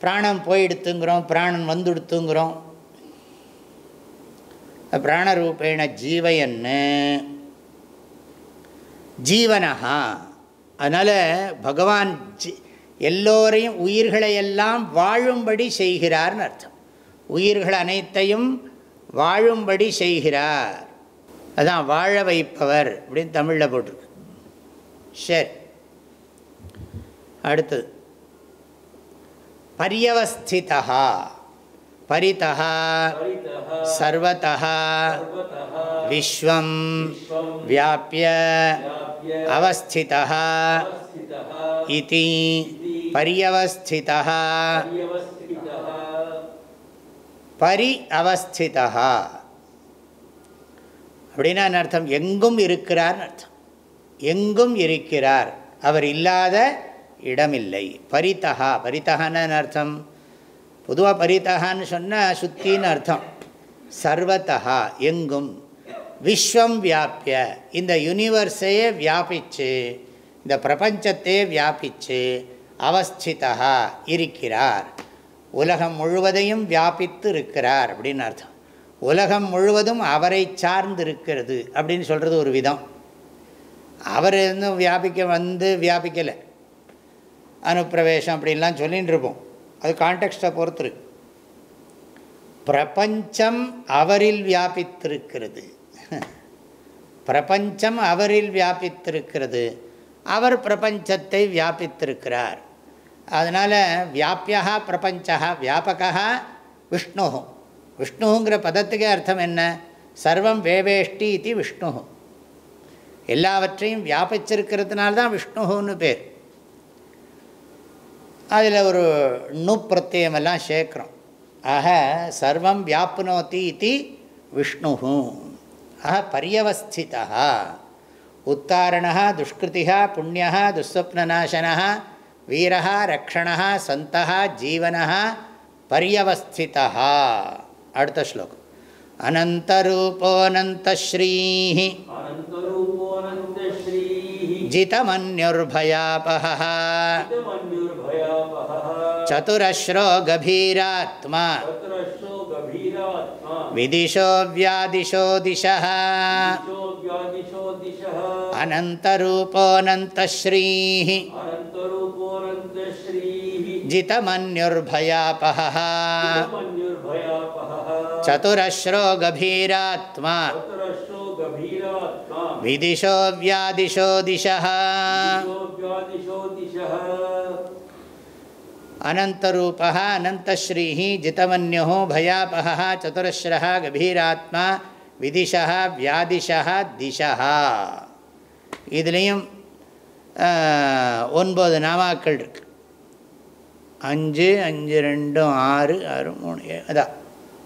Speaker 2: பிராணம் போயிடுத்துங்கிறோம் பிராணன் வந்துடுத்துங்கிறோம். பிராணரூபேண ஜீவயன்னு. ஜீவனஹா. அதனால் பகவான் ஜி எல்லோரையும் உயிர்களையெல்லாம் வாழும்படி செய்கிறார்னு அர்த்தம். உயிர்கள் அனைத்தையும் வாழும்படி செய்கிறார். அதான் வாழ வைப்பவர் அப்படின்னு தமிழில் போட்டிருக்கு. சரி. அடுத்தது. பரியவஸ்திதா
Speaker 3: परितः
Speaker 2: சர்வதா
Speaker 3: सर्वतः
Speaker 2: விஸ்வம்
Speaker 3: विश्वं
Speaker 2: வியாபிய
Speaker 3: व्याप्य
Speaker 2: அவஸ்திதா
Speaker 3: अवस्थितः
Speaker 2: இதி பரியவஸ்திதா
Speaker 3: पर्यवस्थितः
Speaker 2: பரி அவஸ்திதா அப்படின்னா என்ன அர்த்தம் எங்கும் இருக்கிறார்னு அர்த்தம் எங்கும் இருக்கிறார் அவர் இல்லாத இடமில்லை பரிதகா பரிதகான்னு என்ன அர்த்தம் பொதுவாக பரிதகான்னு சொன்னால் சுத்தின்னு அர்த்தம். சர்வத்தகா எங்கும். விஸ்வம் வியாபிய. இந்த யூனிவர்ஸையே வியாபிச்சு இந்த பிரபஞ்சத்தையே வியாபிச்சு அவஸ்திதா இருக்கிறார். உலகம் முழுவதையும் வியாபித்து இருக்கிறார் அப்படின்னு அர்த்தம். உலகம் முழுவதும் அவரை சார்ந்து இருக்கிறது அப்படின்னு சொல்கிறது ஒரு விதம். அவர் இன்னும் வியாபிக்க வந்து வியாபிக்கலை. அனுப்பிரவேசம் அப்படின்லாம் சொல்லின்னு இருப்போம். அது கான்டெக்ட்டை பொறுத்துருக்கு பிரபஞ்சம் அவரில் வியாபித்திருக்கிறது. பிரபஞ்சம் அவரில் வியாபித்திருக்கிறது. அவர் பிரபஞ்சத்தை வியாபித்திருக்கிறார். அதனால் வியாபியா பிரபஞ்சா வியாபகா விஷ்ணு விஷ்ணுங்கிற பதத்துக்கே அர்த்தம் என்ன? சர்வம் வேவேஷ்டி இது விஷ்ணு எல்லாவற்றையும் வியாபிச்சிருக்கிறதுனால தான் விஷ்ணுன்னு பேர். அதில் ஒரு நு பிரத்யமெல்லாம் சேர்க்குறோம். ஆக சர்வம் வியாப்னோத்தி இது விஷ்ணு ஆக பரியவஸ்திதா உத்தாரணா துஷ்கிருதிகா புண்ணியா துஸ்வப்னநாசனா வீரா ரக்ஷணா சந்தா ஜீவனா பரியவஸ்திதா அடுத்த ஸ்லோகம். அனந்தரூபோனந்தஸ்ரீ
Speaker 3: அனந்தரூபோனந்த
Speaker 2: जितमन्युर्भयापहः
Speaker 3: चितमन्युर्भयापहः
Speaker 2: चतुरश्रो गभीरात्मा
Speaker 3: तत्रशो गभीरात्मा
Speaker 2: विदिशो व्यादिशो दिशः
Speaker 3: दिशो व्यादिशो दिशः
Speaker 2: अनन्तरूपोऽनन्तश्रीः
Speaker 3: अनन्तरूपोऽनन्तश्रीः
Speaker 2: जितमन्युर्भयापहः
Speaker 3: चितमन्युर्भयापहः
Speaker 2: चतुरश्रो गभीरात्मा
Speaker 3: तत्रशो गभीरात्मा
Speaker 2: विदिशो व्यादिशो दिशः
Speaker 3: दिशो व्यादिशो दिशः
Speaker 2: अनन्तरूपः अनन्तश्रीः जितमन्युः भयापहः चतुरश्रः गभीरात्मा விதிஷா வியாதிஷா திசா இதுலேயும் ஒன்பது நாமாக்கள் இருக்கு அஞ்சு அஞ்சு ரெண்டும் ஆறு ஆறு மூணு ஏ- அதான்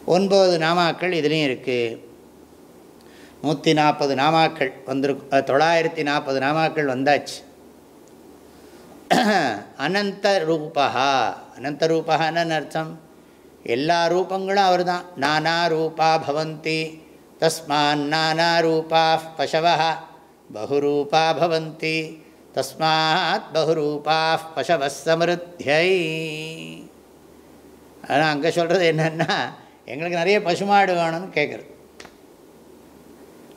Speaker 2: ஒன்பது நாமாக்கள் இதுலேயும் இருக்குது நூற்றி நாற்பது நாமாக்கள் வந்திருக்கு தொள்ளாயிரத்தி நாற்பது நாமாக்கள் வந்தாச்சு. அனந்த ரூபா அனந்த ரூபான்னு அர்த்தம்? எல்லா ரூபங்களும் அவர் தான் நானா ரூபா பவந்தி தஸ்மான் நானா ரூபா பசவ பகுரூபா பவந்தி தஸ்மாத் பகுரூபா பசவ சமிருத்தியை ஆனால் அங்கே சொல்கிறது என்னென்னா எங்களுக்கு நிறைய பசுமாடு வேணும்னு கேட்குறது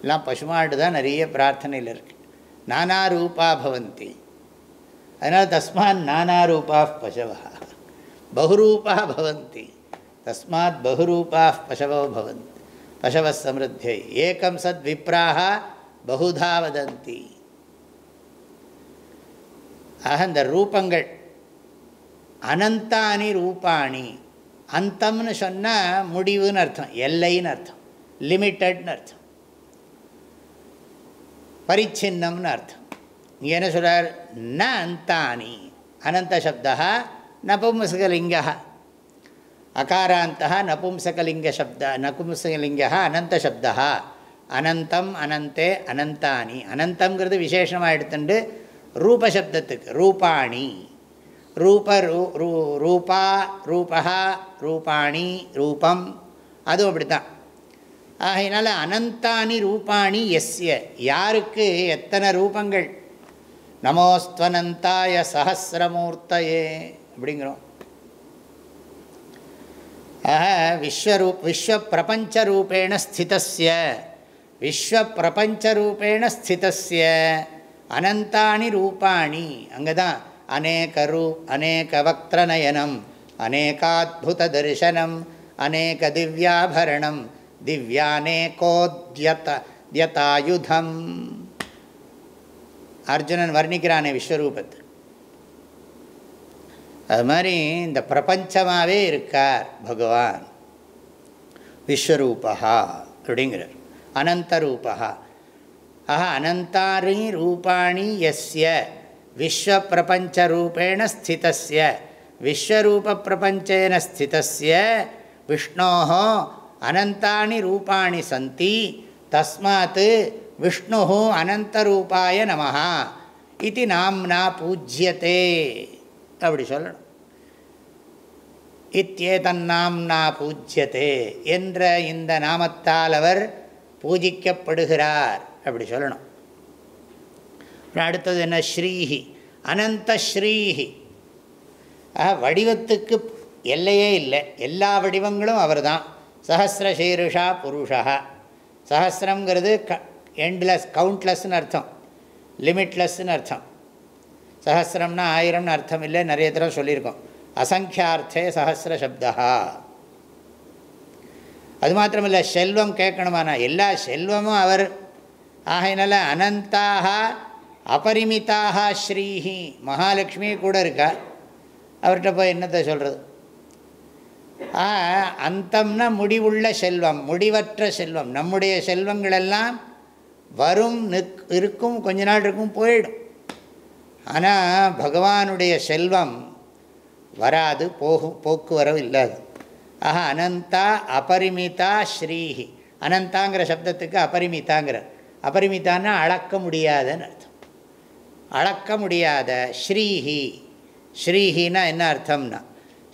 Speaker 2: எல்லாம் பசுமாடு தான் நிறைய பிரார்த்தனையில் இருக்குது நானா ரூபா பவந்தி. அதனால் தஸ்மாத் நானா ரூபா பசவா பகுரூபா பவந்தி. தஸ்மாத் பகுரூபா பசவோ பவந்தி. பசவ சமிருத்தியை ஏக்கம் சத் விப்ராக பகுதா வதந்தி. ஆக இந்த ரூபங்கள் அனந்தானி ரூபாணி. அந்தம்னு சொன்னால் முடிவுன்னு அர்த்தம் எல்லைன்னு அர்த்தம் லிமிட்டட்னு அர்த்தம். பரிச்சின்னம்னு அர்த்தம். இங்கே என்ன சொல்கிறார் ந அந்தானி அனந்த சப்தா நபும்சகலிங்க அகாராந்தா நபும்சகலிங்க சப்த நபும்சகலிங்க அனந்த சப்தா அனந்தம் அனந்தே அனந்தானி. அனந்தங்கிறது விசேஷமாக எடுத்துட்டு ரூபசப்தத்துக்கு ரூபாணி. ரூப ரூ ரூ ரூபா ரூபா ரூபாணி ரூபம். அதுவும் அப்படி தான் ஆகையினால அனந்தானி ரூபாணி எஸ்ய யாருக்கு எத்தனை ரூபங்கள்? நமோஸ்துவனந்தாய சஹசிரமூர்த்தையே அப்படிங்கிறோம். ஆக விஸ்வரூ விஸ்வப்பிரபஞ்சரூபேண ஸ்திதஸ்ய. விஸ்வப்பிரபஞ்சரூபேண ஸ்திதஸ்ய. அனந்தானி ரூபாணி. அங்கே தான் அநேக ரூ அநேக வக்திரநயனம் அநேகாத்புத தரிசனம் அநேக திவ்யாபரணம் திவ்யானேகோத்யத தியதாயுதம் அர்ஜுனன் வர்ணிக்கிறானே விஸ்வரூபத்து. அது மாதிரி இந்த பிரபஞ்சமாகவே இருக்கார் பகவான். விஸ்வரூபா அப்படிங்கிறார். அனந்தரூபா ஆஹ அனந்தாரி ரூபாணி எஸ்ய விஸ்வப்பிரபஞ்சரூபேண ஸ்திதஸ்ய விஸ்வரூபப்பிரபஞ்சேன ஸ்திதஸ்ய விஷ்ணோ அனந்தானி ரூபாணி சந்தி தஸ்மாத் விஷ்ணு அனந்தரூபாய நமஹா. இது நாம்னா பூஜ்யத்தே அப்படி சொல்லணும். இத்தியேதன்னாம்னா பூஜ்யத்தே என்ற இந்த நாமத்தால் அவர் பூஜிக்கப்படுகிறார். அப்படி சொல்லணும். அடுத்தது என்ன? ஸ்ரீஹி. அனந்த ஸ்ரீஹி. வடிவத்துக்கு எல்லையே இல்லை. எல்லா வடிவங்களும் அவர் தான் சஹசிரசீருஷா புருஷா. சஹசிரங்கிறது க எண்ட்லெஸ் கவுண்ட்லெஸ்ன்னு அர்த்தம். லிமிட்லெஸ்ன்னு அர்த்தம். சஹசிரம்னா ஆயிரம்னு அர்த்தம் இல்லை நிறைய தடவை சொல்லியிருக்கோம். அசங்கியார்த்தே சஹசிர சப்தா அது மாத்திரமில்லை செல்வம் கேட்கணுமானா எல்லா செல்வமும் அவர். ஆகையினால அனந்தாக அபரிமிதாக ஸ்ரீஹி மகாலட்சுமி கூட இருக்கா? அவர்கிட்ட போய் என்னத்தை சொல்கிறது அந்தம்னா முடிவுள்ள செல்வம் முடிவற்ற செல்வம். நம்முடைய செல்வங்களெல்லாம் வரும் நிற் இருக்கும் கொஞ்ச நாள் இருக்கும் போயிடும். ஆனால் பகவானுடைய செல்வம் வராது போகும் போக்குவரவு இல்லாது. ஆஹா அனந்தா அபரிமிதா ஸ்ரீஹி. அனந்தாங்கிற சப்தத்துக்கு அபரிமிதாங்கிற. அபரிமிதான்னா அளக்க முடியாதன்னு அர்த்தம். அளக்க முடியாத ஸ்ரீஹி. ஸ்ரீஹின்னா என்ன அர்த்தம்னா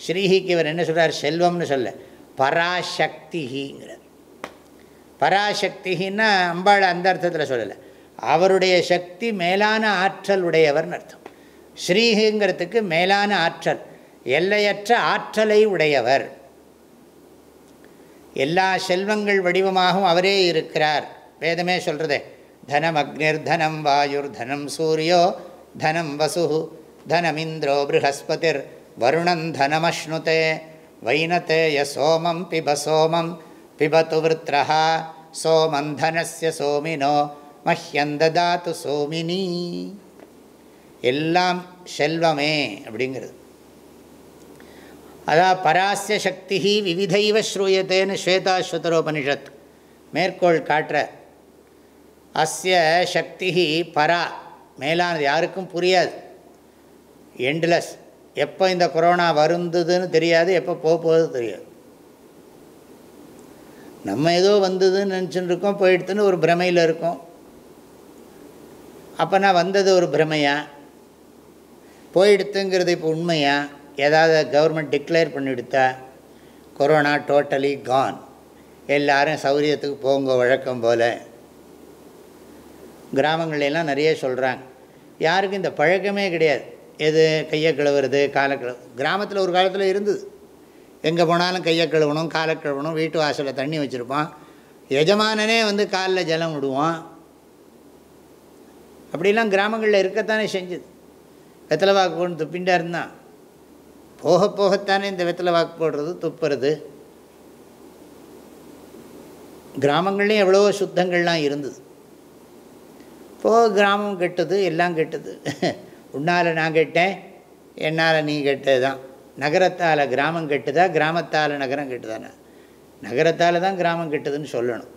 Speaker 2: ஸ்ரீஹிக்கு இவர் என்ன சொல்கிறார் செல்வம்னு சொல்ல. பராசக்திங்கிறார் பராசக்தின்னா அம்பாள் அந்த அர்த்தத்தில் சொல்லலை. அவருடைய சக்தி மேலான ஆற்றல் உடையவர்னு அர்த்தம். ஸ்ரீஹிங்கிறதுக்கு மேலான ஆற்றல் எல்லையற்ற ஆற்றலை உடையவர். எல்லா செல்வங்கள் வடிவமாகவும் அவரே இருக்கிறார். வேதமே சொல்கிறதே தனம் அக்னிர் தனம் வாயுர் தனம் சூரியோ தனம் வசு தனமிந்திரோ ப்ரஹஸ்பதிர் வருணம் தனமஷ்ணுதே வைனதேய சோமம் பிப சோமம் பிபத்து விருத்ரஹா சோமந்தனஸ்ய சோமினோ மஹ்யந்ததாத்து சோமினி எல்லாம் செல்வமே அப்படிங்கிறது. அதான் பராசிய சக்தி விவிதைவ ஸ்ரூயத்தேன்னு ஸ்வேதாஸ்வதரோபனிஷத். மேற்கோள் காட்டுற. அஸ்ய சக்தி பரா. மேலானது யாருக்கும் புரியாது. எண்ட்லெஸ் எப்போ இந்த கொரோனா வருந்ததுன்னு தெரியாது எப்போ போக போகுது தெரியாது. நம்ம ஏதோ வந்ததுன்னு நினச்சின்னு இருக்கோம் போயிடுத்துன்னு ஒரு பிரமையில் இருக்கோம். அப்போனா வந்தது ஒரு பிரமையா? போயிடுத்துங்கிறது இப்போ உண்மையா? ஏதாவது கவர்மெண்ட் டிக்ளேர் பண்ணிவிடுத்தா கொரோனா டோட்டலி கான் எல்லாரும் சௌரியத்துக்கு போங்க வழக்கம் போல். கிராமங்கள்லாம் நிறைய சொல்கிறாங்க யாருக்கும் இந்த பழக்கமே கிடையாது. எது கையை கழுவுறது காலை கழுவு. கிராமத்தில் ஒரு காலத்தில் இருந்தது. எங்கே போனாலும் கையை கழுவணும் காலை கழுவணும் வீட்டு வாசலில் தண்ணி வச்சுருப்பான் எஜமானனே வந்து காலில் ஜலம் விடுவான். அப்படிலாம் கிராமங்களில் இருக்கத்தானே செஞ்சுது. வெத்தலை வாக்கு போடணும் துப்பிண்டா இருந்தான். போக போகத்தானே இந்த வெத்தலை வாக்கு போடுறது துப்புறது. கிராமங்கள்லேயும் எவ்வளவோ சுத்தங்கள்லாம் இருந்தது. போக கிராமம் கெட்டது எல்லாம் கெட்டது. உன்னால் நான் கெட்டேன் என்னால் நீ கெட்டது தான் நகரத்தால் கிராமம் கெட்டுதா கிராமத்தால் நகரம் கெட்டுதானே? நகரத்தால் தான் கிராமம் கெட்டுதுன்னு சொல்லணும்.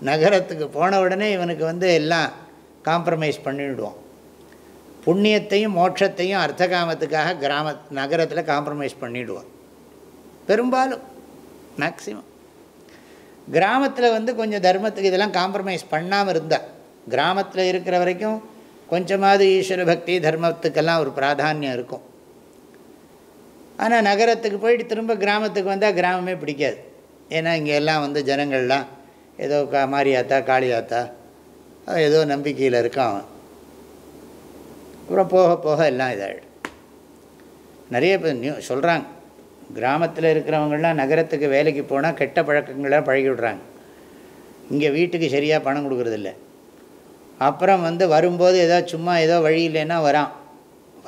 Speaker 2: நகரத்துக்கு போன உடனே இவனுக்கு வந்து எல்லாம் காம்ப்ரமைஸ் பண்ணிவிடுவோம் புண்ணியத்தையும் மோட்சத்தையும் அர்த்த காமத்துக்காக கிராம நகரத்தில் காம்ப்ரமைஸ் பண்ணிவிடுவோம் பெரும்பாலும் மேக்சிமம் கிராமத்தில் வந்து கொஞ்சம் தர்மத்துக்கு இதெல்லாம் காம்ப்ரமைஸ் பண்ணாமல் இருந்தால் கிராமத்தில் இருக்கிற வரைக்கும் கொஞ்சமாவது ஈஸ்வர பக்தி தர்மத்துக்கெல்லாம் ஒரு பிராதானியம் இருக்கும். ஆனால் நகரத்துக்கு போயிட்டு திரும்ப கிராமத்துக்கு வந்தால் கிராமமே பிடிக்காது. ஏன்னா இங்கே எல்லாம் வந்து ஜனங்கள்லாம் ஏதோ கா மாரியாத்தா காளியாத்தா ஏதோ நம்பிக்கையில் இருக்கான் அவன். அப்புறம் போக போக எல்லாம் இதாகிடும் நிறைய பேர் நியூ சொல்கிறாங்க கிராமத்தில் இருக்கிறவங்களாம் நகரத்துக்கு வேலைக்கு போனால் கெட்ட பழக்கங்களாக பழகி விடுறாங்க. இங்கே வீட்டுக்கு சரியாக பணம் கொடுக்குறதில்ல. அப்புறம் வந்து வரும்போது ஏதோ சும்மா ஏதோ வழி இல்லைன்னா வரான்.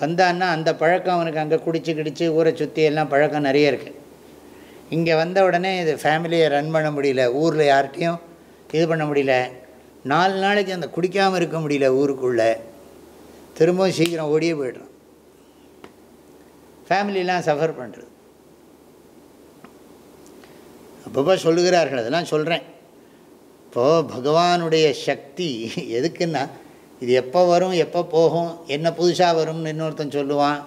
Speaker 2: வந்தான்னா அந்த பழக்கம் அவனுக்கு அங்கே குடிச்சு கிடிச்சு ஊரை சுற்றி எல்லாம் பழக்கம் நிறைய இருக்குது இங்கே வந்த உடனே இது ஃபேமிலியை ரன் பண்ண முடியல. ஊரில் யார்கிட்டையும் இது பண்ண முடியல. நாலு நாளைக்கு அந்த குடிக்காமல் இருக்க முடியல ஊருக்குள்ளே. திரும்பவும் சீக்கிரம் ஓடியே போய்ட்றான். ஃபேமிலிலாம் சஃபர் பண்ணுறது அப்பப்போ சொல்லுகிறார்கள் அதெல்லாம் சொல்கிறேன் இப்போது பகவானுடைய சக்தி எதுக்குன்னா இது எப்போ வரும் எப்போ போகும் என்ன புதுசாக வரும்னு இன்னொருத்தன் சொல்லுவான்.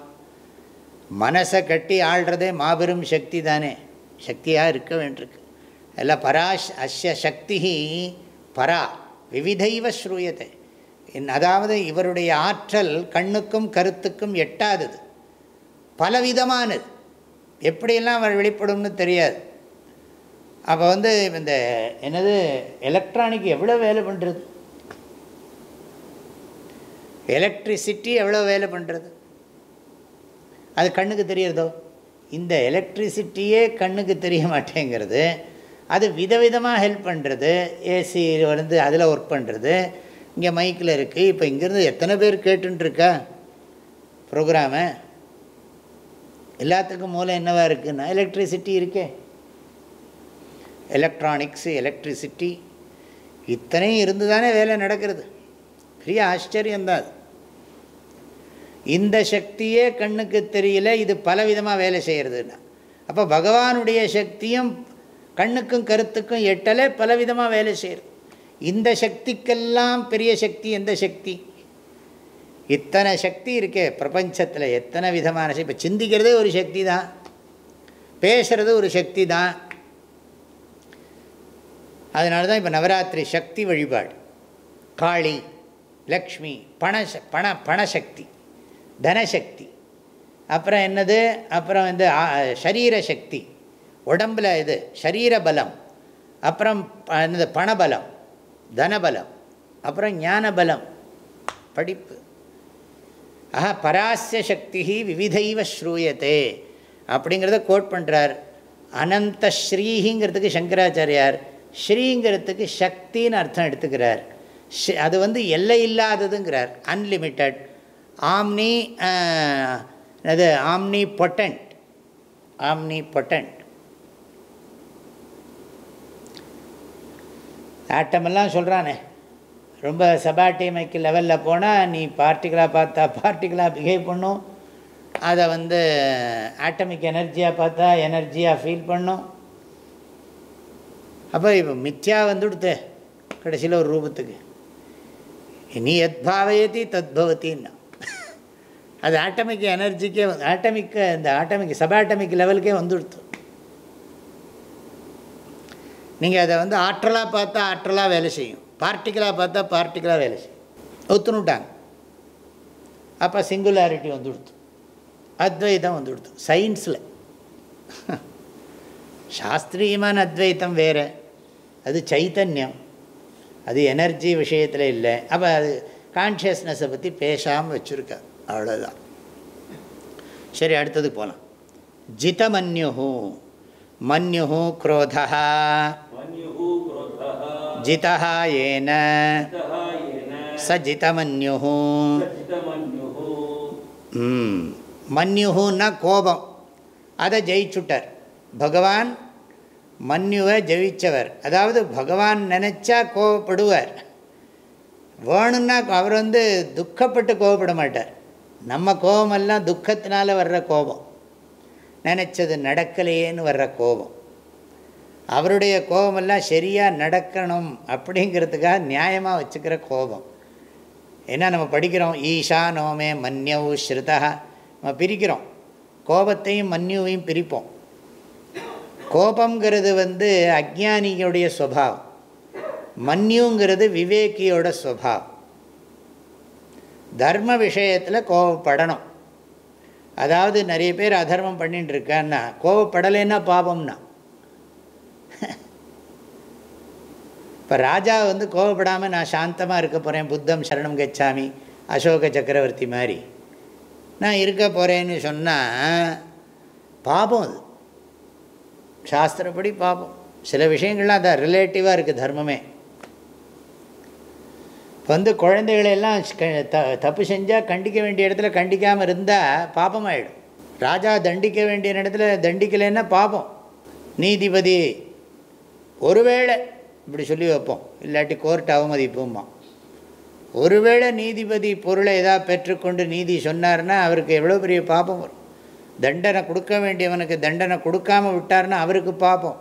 Speaker 2: மனசை கட்டி ஆள்றதே மாபெரும் சக்தி தானே. சக்தியாக இருக்க வேண்டியிருக்கு. எல்லாம் பராஷ் அஸ்ய சக்தி பரா விவிதைவ ஸ்ரூயத்தை அதாவது இவருடைய ஆற்றல் கண்ணுக்கும் கருத்துக்கும் எட்டாதது. பலவிதமானது. எப்படியெல்லாம் அவர் வெளிப்படும்னு தெரியாது. அப்போ வந்து இந்த என்னது எலக்ட்ரானிக் எவ்வளோ வேலை பண்ணுறது எலக்ட்ரிசிட்டி எவ்வளோ வேலை பண்ணுறது அது கண்ணுக்கு தெரியறதோ? இந்த எலக்ட்ரிசிட்டியே கண்ணுக்கு தெரிய மாட்டேங்கிறது. அது விதவிதமாக ஹெல்ப் பண்ணுறது ஏசி வந்து அதில் ஒர்க் பண்ணுறது இங்கே மைக்கில் இருக்குது இப்போ இங்கேருந்து எத்தனை பேர் கேட்டுருக்கா ப்ரோக்ராமை எல்லாத்துக்கும் மூலம் என்னவாக இருக்குன்னா எலக்ட்ரிசிட்டி இருக்கே. எலக்ட்ரானிக்ஸு எலக்ட்ரிசிட்டி இத்தனையும் இருந்து தானே வேலை நடக்கிறது? பெரிய ஆச்சரியம்தான் அது. இந்த சக்தியே கண்ணுக்கு தெரியல இது பலவிதமாக வேலை செய்கிறதுன்னா அப்போ பகவானுடைய சக்தியும் கண்ணுக்கும் கருத்துக்கும் எட்டலை பலவிதமாக வேலை செய்கிறது இந்த சக்திக்கெல்லாம் பெரிய சக்தி எந்த சக்தி? இத்தனை சக்தி இருக்கே பிரபஞ்சத்தில் எத்தனை விதமான சக்தி? இப்போ சிந்திக்கிறதே ஒரு சக்தி தான். பேசுகிறது ஒரு சக்தி தான். அதனால தான் இப்போ நவராத்திரி சக்தி வழிபாடு. காளி லக்ஷ்மி பண பண பணசக்தி தனசக்தி. அப்புறம் என்னது? அப்புறம் வந்து சரீர சக்தி உடம்பில் இது சரீர பலம் அப்புறம் ப- என்னது? பணபலம் தனபலம். அப்புறம் ஞானபலம் படிப்பு. ஆஹா பராசிய சக்தி விவிதைவ ஸ்ரூயத்தே அப்படிங்கிறத கோட் பண்ணுறார் அனந்த ஸ்ரீங்கிறதுக்கு சங்கராச்சாரியார். ஸ்ரீங்கிறதுக்கு சக்தின்னு அர்த்தம் எடுத்துக்கிறார். அது வந்து எல்லை இல்லாததுங்கிறார். அன்லிமிட்டட் ஆம்னி அது ஆம்னி பொட்டன்ட் ஆம்னி பொட்டன்ட் ஆட்டமெல்லாம் சொல்கிறானே ரொம்ப சபாட்டிமைக்கு லெவலில் போனால் நீ பார்ட்டிகளாக பார்த்தா பார்ட்டிகளாக பிஹேவ் பண்ணும். அதை வந்து ஆட்டமிக் எனர்ஜியாக பார்த்தா எனர்ஜியாக ஃபீல் பண்ணும். அப்போ இப்போ மித்யா வந்துடுத்து கடைசியில் ஒரு ரூபத்துக்கு. நீ எத் பாவயதி தத் பவத்தின்னா அது ஆட்டமிக் எனர்ஜிக்கே ஆட்டமிக் இந்த ஆட்டமிக் சபாட்டமிக் லெவலுக்கே வந்துடுத்து நீங்கள் அதை வந்து ஆற்றலாக பார்த்தா ஆற்றலாக வேலை செய்யும். பார்ட்டிக்கலாக பார்த்தா பார்ட்டிக்கலாக வேலை செய்யும். ஒத்துனுட்டாங்க அப்போ சிங்குலாரிட்டி வந்து கொடுத்து. அத்வைதம் வந்து கொடுத்து. சயின்ஸில் *laughs* சாஸ்திரியமான அத்வைத்தம் வேறு. அது சைத்தன்யம். அது எனர்ஜி விஷயத்தில் இல்லை. அப்போ அது கான்ஷியஸ்னஸை பற்றி பேசாமல் வச்சுருக்க. அவ்வளோதான் சரி அடுத்தது போகலாம் ஜிதமன்யு மன்யு குரோதா. ஜிதா ஏன. ச ஜிதமன்யு மன்யுன்னா கோபம். அதை ஜெயிச்சுட்டார். பகவான் மன்யுவை ஜெயிச்சவர். அதாவது பகவான் நினச்சா கோவப்படுவார். வேணும்னா அவர் வந்து துக்கப்பட்டு கோவப்பட மாட்டார். நம்ம கோபமெல்லாம் துக்கத்தினால வர்ற கோபம். நினச்சது நடக்கலையேன்னு வர்ற கோபம். அவருடைய கோபமெல்லாம் சரியாக நடக்கணும் அப்படிங்கிறதுக்காக நியாயமாக வச்சுக்கிற கோபம். ஏன்னா நம்ம படிக்கிறோம் ஈஷா நோமே மன்யவு ஸ்ருதா நம்ம பிரிக்கிறோம். கோபத்தையும் மன்யுவையும் பிரிப்போம். கோபங்கிறது வந்து அஜானியுடைய ஸ்வபாவம் மன்யுங்கிறது விவேக்கியோட ஸ்வபாவம் தர்ம விஷயத்தில் கோபப்படணும். அதாவது நிறைய பேர் அதர்மம் பண்ணிட்டு இருக்கான்னா கோபப்படலைன்னா பாவம்னா. இப்போ ராஜா வந்து கோவப்படாமல் நான் சாந்தமாக இருக்க போகிறேன் புத்தம் சரணம் கச்சாமி அசோக சக்கரவர்த்தி மாதிரி. நான் இருக்க போகிறேன்னு சொன்னால் பாபம் அது. சாஸ்திரப்படி பார்ப்போம் சில விஷயங்கள்லாம் அதான் ரிலேட்டிவாக இருக்குது தர்மமே. இப்போ வந்து குழந்தைகளெல்லாம் த தப்பு செஞ்சால் கண்டிக்க வேண்டிய இடத்துல கண்டிக்காமல் இருந்தால் பாபமாயிடும். ராஜா தண்டிக்க வேண்டிய இடத்துல தண்டிக்கலைன்னா பாபம். நீதிபதி ஒருவேளை இப்படி சொல்லி வைப்போம். இல்லாட்டி கோர்ட் அவமதிப்போம்மா. ஒருவேளை நீதிபதி பொருளை ஏதாவது பெற்றுக்கொண்டு நீதி சொன்னார்னா அவருக்கு எவ்வளோ பெரிய பாபம் வரும். தண்டனை கொடுக்க வேண்டியவனுக்கு தண்டனை கொடுக்காம விட்டார்னா அவருக்கு பாப்போம்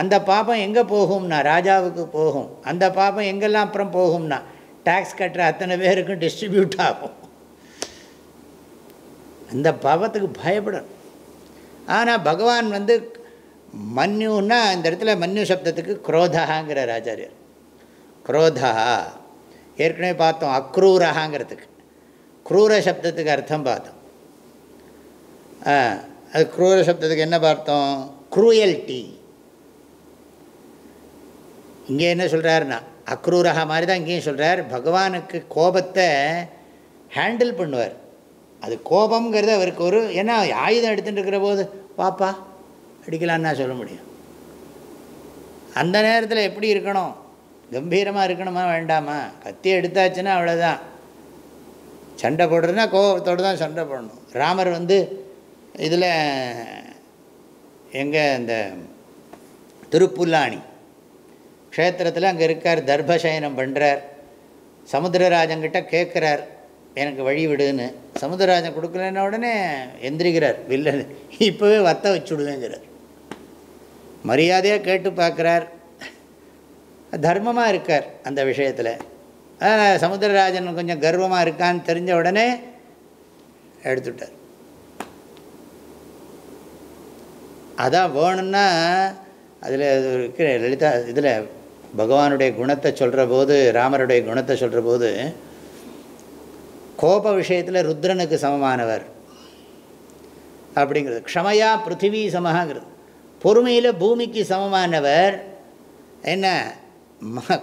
Speaker 2: அந்த பாப்பம் எங்கே போகும்னா ராஜாவுக்கு போகும். அந்த பாப்பம் எங்கெல்லாம் அப்புறம் போகும்னா டேக்ஸ் கட்டுற அத்தனை பேருக்கும் டிஸ்ட்ரிபியூட் ஆகும். அந்த பாவத்துக்கு பயப்படணும். ஆனால் பகவான் வந்து மன்யுன்னா இந்த இடத்துல மன்யு சப்தத்துக்கு குரோதாங்கிற ஆச்சாரியர் குரோதா ஏற்கனவே பார்த்தோம் அக்ரூரகாங்கிறதுக்கு குரூர சப்தத்துக்கு அர்த்தம் பார்த்தோம். அது குரூர சப்தத்துக்கு என்ன பார்த்தோம்? குரூயல்ட்டி இங்கே என்ன சொல்கிறாருன்னா அக்ரூரகா மாதிரி தான் இங்கேயும் சொல்கிறார் பகவானுக்கு கோபத்தை ஹேண்டில் பண்ணுவார். அது கோபம்ங்கிறது அவருக்கு ஒரு ஏன்னா ஆயுதம் எடுத்துகிட்டு இருக்கிற போது பாப்பா அடிக்கலான்னா சொல்ல முடியும். அந்த நேரத்தில் எப்படி இருக்கணும்? கம்பீரமாக இருக்கணுமா வேண்டாமா? கத்தி எடுத்தாச்சுன்னா அவ்வளோதான் சண்டை போடுறதுன்னா கோபத்தோடு தான் சண்டை போடணும். ராமர் வந்து இதில் எங்கே இந்த திருப்புல்லாணி க்ஷேத்திரத்தில் அங்கே இருக்கார் தர்பசயனம் பண்ணுறார் சமுத்திரராஜங்கிட்ட கேட்குறார் எனக்கு வழி விடுன்னு. சமுத்திரராஜன் கொடுக்கலன்ன உடனே எந்திரிக்கிறார் வில்லன் இப்போவே வத்த வச்சுடுவேங்கிறார். மரியாதையாக கேட்டு பார்க்குறார். தர்மமாக இருக்கார் அந்த விஷயத்தில். சமுத்திரராஜன் கொஞ்சம் கர்வமாக இருக்கான்னு தெரிஞ்ச உடனே எடுத்துட்டார். அதான் வேணும்னா அதில் இருக்கிற லலிதா இதில் பகவானுடைய குணத்தை சொல்கிற போது ராமருடைய குணத்தை சொல்கிற போது கோப விஷயத்தில் ருத்ரனுக்கு சமமானவர். அப்படிங்கிறது. க்ஷமையா பிருத்திவி சமகாங்கிறது பொறுமையில் பூமிக்கு சமமானவர். என்ன?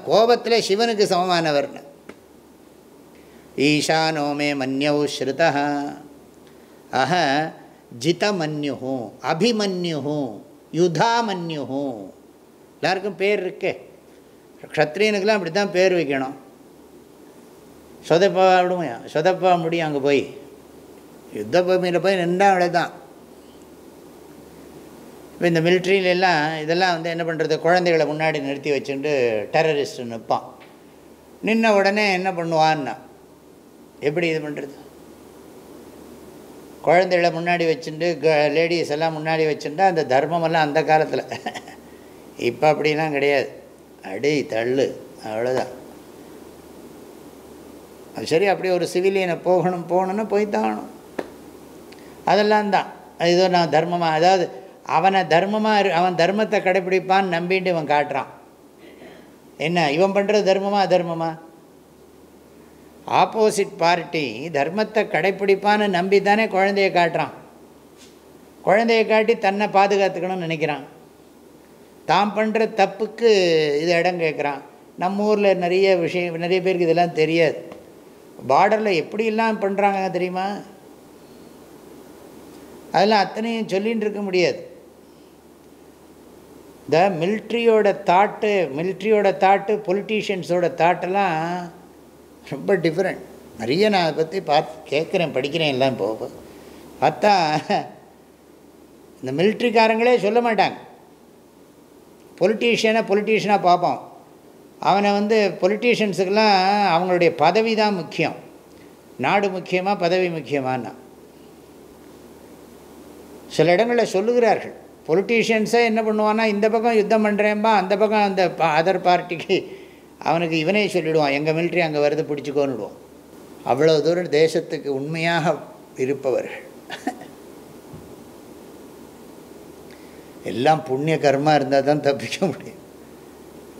Speaker 2: கோபத்தில் சிவனுக்கு சமமானவர்னு. ஈஷானோமே மன்யவு ஸ்ருதா ஆக ஜிதமன்யு அபிமன்யு யுதாமன்யு எல்லாருக்கும் பேர் இருக்கே. க்ஷத்ரியனுக்கெல்லாம் அப்படி தான் பேர் வைக்கணும். சொதப்பா விடுமையா? சொதப்பா முடியும் அங்கே போய். யுத்த பூமியில் போய் நின்றா அவ்வளோதான் இப்போ இந்த மிலிட்ரியிலெல்லாம் இதெல்லாம் வந்து என்ன பண்ணுறது குழந்தைகளை முன்னாடி நிறுத்தி வச்சுட்டு டெரரிஸ்ட் நிற்பான் நின்ன உடனே என்ன பண்ணுவான்னா? எப்படி இது பண்ணுறது குழந்தைகளை முன்னாடி வச்சுட்டு க லேடிஸ் எல்லாம் முன்னாடி வச்சுட்டா அந்த தர்மமெல்லாம் அந்த காலத்தில். இப்போ அப்படிலாம் கிடையாது. அடி தள்ளு அவ்வளோதான் அது சரி அப்படியே ஒரு சிவிலியனை போகணும் போகணுன்னு போய்த்தாகணும் அதெல்லாம் தான். ஏதோ நான் தர்மமாக அதாவது அவனை தர்மமாக இரு அவன் தர்மத்தை கடைப்பிடிப்பான்னு நம்பிட்டு இவன் காட்டுறான். என்ன இவன் பண்ணுறது தர்மமாக தர்மமாக ஆப்போசிட் பார்ட்டி தர்மத்தை கடைப்பிடிப்பான்னு நம்பி தானே குழந்தைய காட்டுறான். குழந்தைய காட்டி தன்னை பாதுகாத்துக்கணும்னு நினைக்கிறான். தான் பண்ணுற தப்புக்கு இது இடம் கேட்குறான். நம்ம ஊரில் நிறைய விஷயம் நிறைய பேருக்கு இதெல்லாம் தெரியாது. பார்டரில் எப்படியெல்லாம் பண்ணுறாங்க தெரியுமா? அதெல்லாம் அத்தனையும் சொல்லின்னு இருக்க முடியாது. இந்த மில்ட்ரியோட தாட்டு மில்ட்ரியோட தாட்டு பொலிட்டீஷியன்ஸோட தாட்டெல்லாம் ரொம்ப டிஃப்ரெண்ட் நிறைய நான் அதை பற்றி பார்த்து கேட்குறேன் படிக்கிறேன் எல்லாம் போக பார்த்தா இந்த மிலிட்ரிக்காரங்களே சொல்ல மாட்டாங்க. பொலிட்டீஷியனை பொலிட்டீஷியனாக பார்ப்போம். அவனை வந்து பொலிட்டீஷியன்ஸுக்கெல்லாம் அவங்களுடைய பதவி தான் முக்கியம். நாடு முக்கியமாக பதவி முக்கியமானா சில இடங்களில் சொல்லுகிறார்கள். பொலிட்டீஷியன்ஸே என்ன பண்ணுவான்னா இந்த பக்கம் யுத்தம் பண்ணுறேன்பா அந்த பக்கம் அந்த அதர் பார்ட்டிக்கு அவனுக்கு இவனே சொல்லிவிடுவான் எங்கள் மிலிட்ரி அங்கே வருது பிடிச்சிக்கோன்னுடுவோம் அவ்வளோ தூரம் தேசத்துக்கு உண்மையாக இருப்பவர்கள். எல்லாம் புண்ணிய கர்மா இருந்தால் தான் தப்பிக்க முடியும்.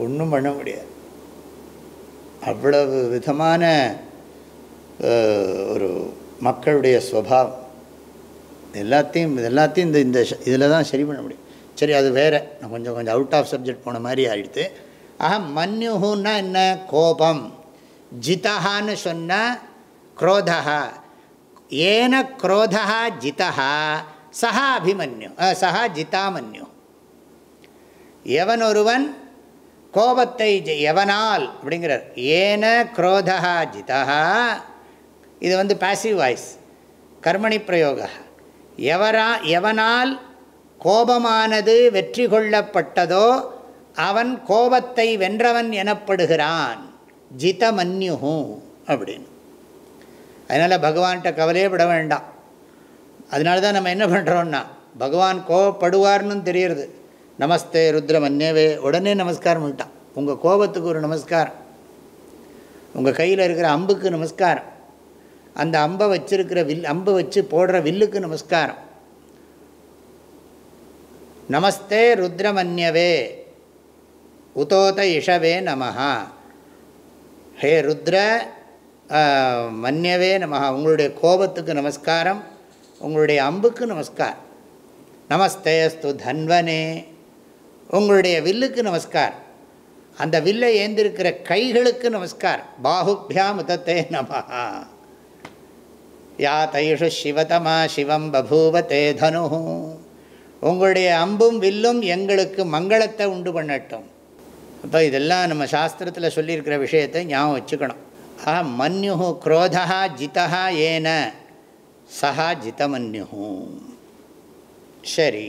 Speaker 2: ஒன்றும் பண்ண முடியாது. அவ்வளவு விதமான ஒரு மக்களுடைய ஸ்வபாவம். எல்லாத்தையும் எல்லாத்தையும் இந்த இந்த இதில் தான் சரி பண்ண முடியும். சரி அது வேறு. நான் கொஞ்சம் கொஞ்சம் அவுட் ஆஃப் சப்ஜெக்ட் போன மாதிரி ஆகிடுது ஆஹா மன்யுன்னா என்ன கோபம் ஜிதஹான்னு சொன்னால் குரோதா ஏன குரோதா ஜிதா சஹா அபிமன்யு சஹா ஜிதாமன்யு எவன் ஒருவன் கோபத்தை எவனால் அப்படிங்கிறார்। ஏன குரோதா ஜிதா இது வந்து பேசிவ் வாய்ஸ் கர்மணி பிரயோக। எவரா எவனால் கோபமானது வெற்றி கொள்ளப்பட்டதோ அவன் கோபத்தை வென்றவன் எனப்படுகிறான். ஜிதமன்யு அப்படின்னு. அதனால் பகவான்கிட்ட கவலையே விட வேண்டாம். அதனால தான் நம்ம என்ன பண்ணுறோன்னா பகவான் கோபப்படுவார்னு தெரியறது. நமஸ்தே ருத்ரமன்யவே உடனே நமஸ்காரம் விட்டான் உங்கள் கோபத்துக்கு ஒரு நமஸ்காரம். உங்கள் கையில் இருக்கிற அம்புக்கு நமஸ்காரம். அந்த அம்பை வச்சிருக்கிற வில் அம்பை வச்சு போடுற வில்லுக்கு நமஸ்காரம். நமஸ்தே ருத்ரமன்யவே. உதோத இஷவே நமஹா. ஹே ருத்ர மன்யவே நமஹா. உங்களுடைய கோபத்துக்கு நமஸ்காரம் உங்களுடைய அம்புக்கு நமஸ்காரம் நமஸ்தேஸ்து தன்வனே. உங்களுடைய வில்லுக்கு நமஸ்காரம் அந்த வில்லை ஏந்திருக்கிற கைகளுக்கு நமஸ்காரம் பாகுபியாம் உதத்தே நமஹா. யா தைஷு சிவதமா சிவம் பபூவத்தே தனு உங்களுடைய அம்பும் வில்லும் எங்களுக்கு மங்களத்தை உண்டு பண்ணட்டும். அப்போ இதெல்லாம் நம்ம சாஸ்திரத்தில் சொல்லியிருக்கிற விஷயத்தை ஞாபகம் வச்சுக்கணும். ஆ மன்யு குரோதா ஜிதா ஏன? சஹா ஜிதமன்யு சரி.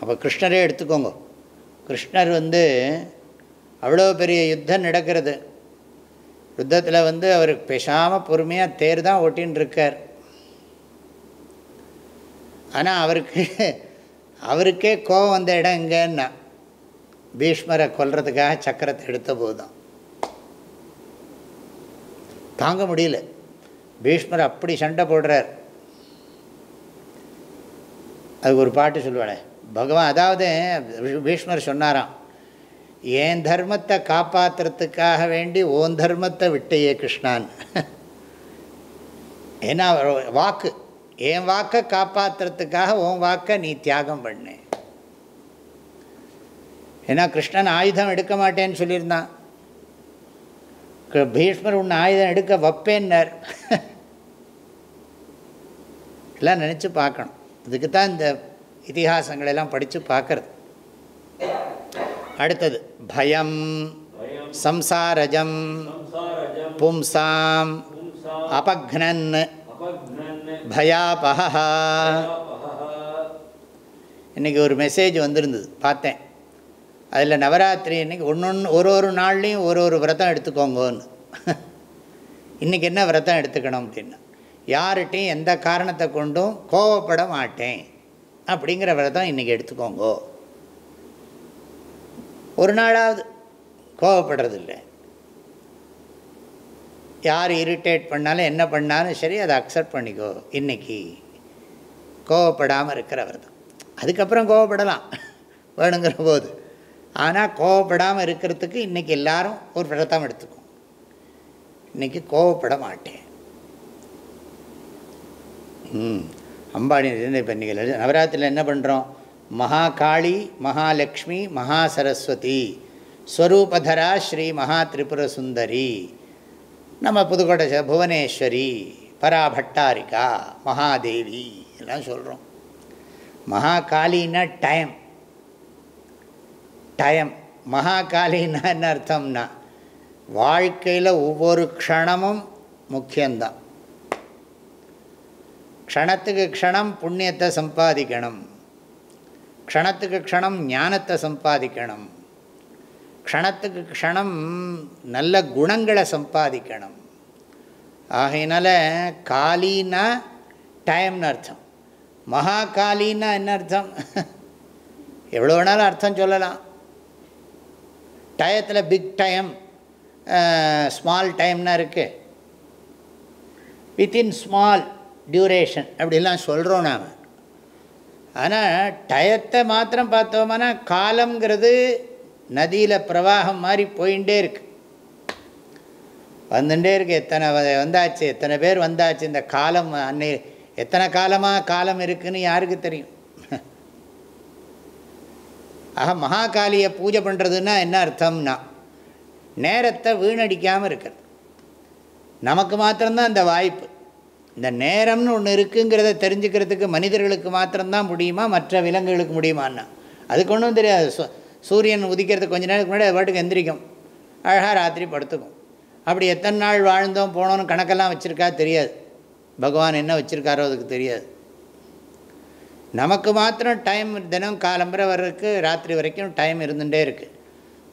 Speaker 2: அப்போ கிருஷ்ணரே எடுத்துக்கோங்க. கிருஷ்ணர் வந்து அவ்வளோ பெரிய யுத்தம் நடக்கிறது. யுத்தத்தில் வந்து அவர் பேசாமல் பொறுமையாக தேர் தான் ஓட்டின்னு இருக்கார் ஆனால் அவருக்கு அவருக்கே கோபம் வந்த இடம் எங்கன்னா பீஷ்மரை கொல்றதுக்காக சக்கரத்தை எடுத்த போது தாங்க முடியல. பீஷ்மர் அப்படி சண்டை போடுறார். அது ஒரு பாட்டு சொல்லுவாளே பகவான் அதாவது பீஷ்மர் சொன்னாராம் என் தர்மத்தை காப்பாற்றுறதுக்காக வேண்டி ஓன் தர்மத்தை விட்டையே கிருஷ்ணான். ஏன்னா வாக்கு என் வாக்கை காப்பாற்றுறதுக்காக உன் வாக்கை நீ தியாகம் பண்ணேன் ஏன்னா கிருஷ்ணன் ஆயுதம் எடுக்க மாட்டேன்னு சொல்லியிருந்தான். க- பீஷ்மர் உன்னை ஆயுதம் எடுக்க வைப்பேன்னார். எல்லாம் நினச்சி பார்க்கணும். இதுக்கு தான் இந்த இதிகாசங்களெல்லாம் படித்து பார்க்கறது. அடுத்தது பயம் சம்சாரஜம் பும்சாம் அபக்னன்
Speaker 3: அபக்னன்
Speaker 2: பயாபகா இன்றைக்கி ஒரு மெசேஜ் வந்திருந்தது பார்த்தேன். அதில் நவராத்திரி இன்றைக்கி ஒன்று ஒன்று ஒரு ஒரு நாள்லேயும் ஒரு ஒரு விரதம் எடுத்துக்கோங்கன்னு. இன்றைக்கி என்ன விரதம் எடுத்துக்கணும் அப்படின்னு யார்கிட்டையும் எந்த காரணத்தை கொண்டும் கோவப்பட மாட்டேன் அப்படிங்கிற விரதம் இன்றைக்கி எடுத்துக்கோங்கோ. ஒரு நாளாவது கோவப்படுறதில்லை யார் இரிட்டேட் பண்ணாலும் என்ன பண்ணாலும் சரி அதை அக்செப்ட் பண்ணிக்கோ. இன்றைக்கி கோவப்படாமல் இருக்கிற விரதம். அதுக்கப்புறம் கோவப்படலாம். வேணுங்கிற போது. ஆனால் கோவப்படாமல் இருக்கிறதுக்கு இன்றைக்கி எல்லாரும் ஒரு விரதம் எடுத்துக்கும். இன்றைக்கி கோவப்பட மாட்டேன். ம். அம்பாடி இப்போ இன்றைக்கி நவராத்திரியில் என்ன பண்ணுறோம் மகாகாளி மகாலட்சுமி மகா சரஸ்வதி ஸ்வரூபதரா ஸ்ரீ மகா திரிபுர சுந்தரி நம்ம புதுக்கோட்டை புவனேஸ்வரி பராபட்டாரிகா மகாதேவி எல்லாம் சொல்கிறோம் மகாகாலின்னா டைம் டைம் மகாகாலின்னா என்ன அர்த்தம்னா வாழ்க்கையில் ஒவ்வொரு க்ஷணமும் முக்கியந்தான் க்ஷணத்துக்கு க்ஷணம் புண்ணியத்தை சம்பாதிக்கணும். க்ஷணத்துக்கு க்ஷணம் ஞானத்தை சம்பாதிக்கணும். க்ஷணத்துக்கு க்ஷணம் நல்ல குணங்களை சம்பாதிக்கணும். ஆகையினால காலின்னா டைம்னு அர்த்தம். மகாகாலின்னா என்ன அர்த்தம்? எவ்வளோ வேணாலும் அர்த்தம் சொல்லலாம். டயத்தில் பிக் டைம் ஸ்மால் டைம்னா இருக்குது வித்தின் ஸ்மால் டியூரேஷன் அப்படிலாம் சொல்கிறோம் நாம். ஆனால் டயத்தை மாத்திரம் பார்த்தோம்னா காலம்ங்கிறது நதியில் பிரவாகம் மாதிரி போயின்ண்டே இருக்கு. வந்துட்டே இருக்கு. எத்தனை வ- வந்தாச்சு எத்தனை பேர் வந்தாச்சு இந்த காலம் அன்னை எத்தனை காலமாக காலம் இருக்குன்னு யாருக்கு தெரியும்? ஆக மகாகாலியை பூஜை பண்ணுறதுன்னா என்ன அர்த்தம்னா நேரத்தை வீணடிக்காமல் இருக்கிறது. நமக்கு மாத்திரம்தான் அந்த வாய்ப்பு. இந்த நேரம்னு ஒன்று இருக்குங்கிறத தெரிஞ்சுக்கிறதுக்கு மனிதர்களுக்கு மாத்திரம்தான் முடியுமா? மற்ற விலங்குகளுக்கு முடியுமான்னா? அதுக்கு ஒன்றும் தெரியாது. சு- சூரியன் உதிக்கிறதுக்கு கொஞ்ச நேரத்துக்கு முன்னாடி அது பாட்டுக்கு எந்திரிக்கும். அழகாக ராத்திரி படுத்துக்கும். அப்படி எத்தனை நாள் வாழ்ந்தோம் போனோன்னு கணக்கெல்லாம் வச்சுருக்கா? தெரியாது. பகவான் என்ன வச்சுருக்காரோ அதுக்கு தெரியாது. நமக்கு மாத்திரம் டைம் தினம் காலம்புரை வர்றதுக்கு ராத்திரி வரைக்கும் டைம் இருந்துகிட்டே இருக்குது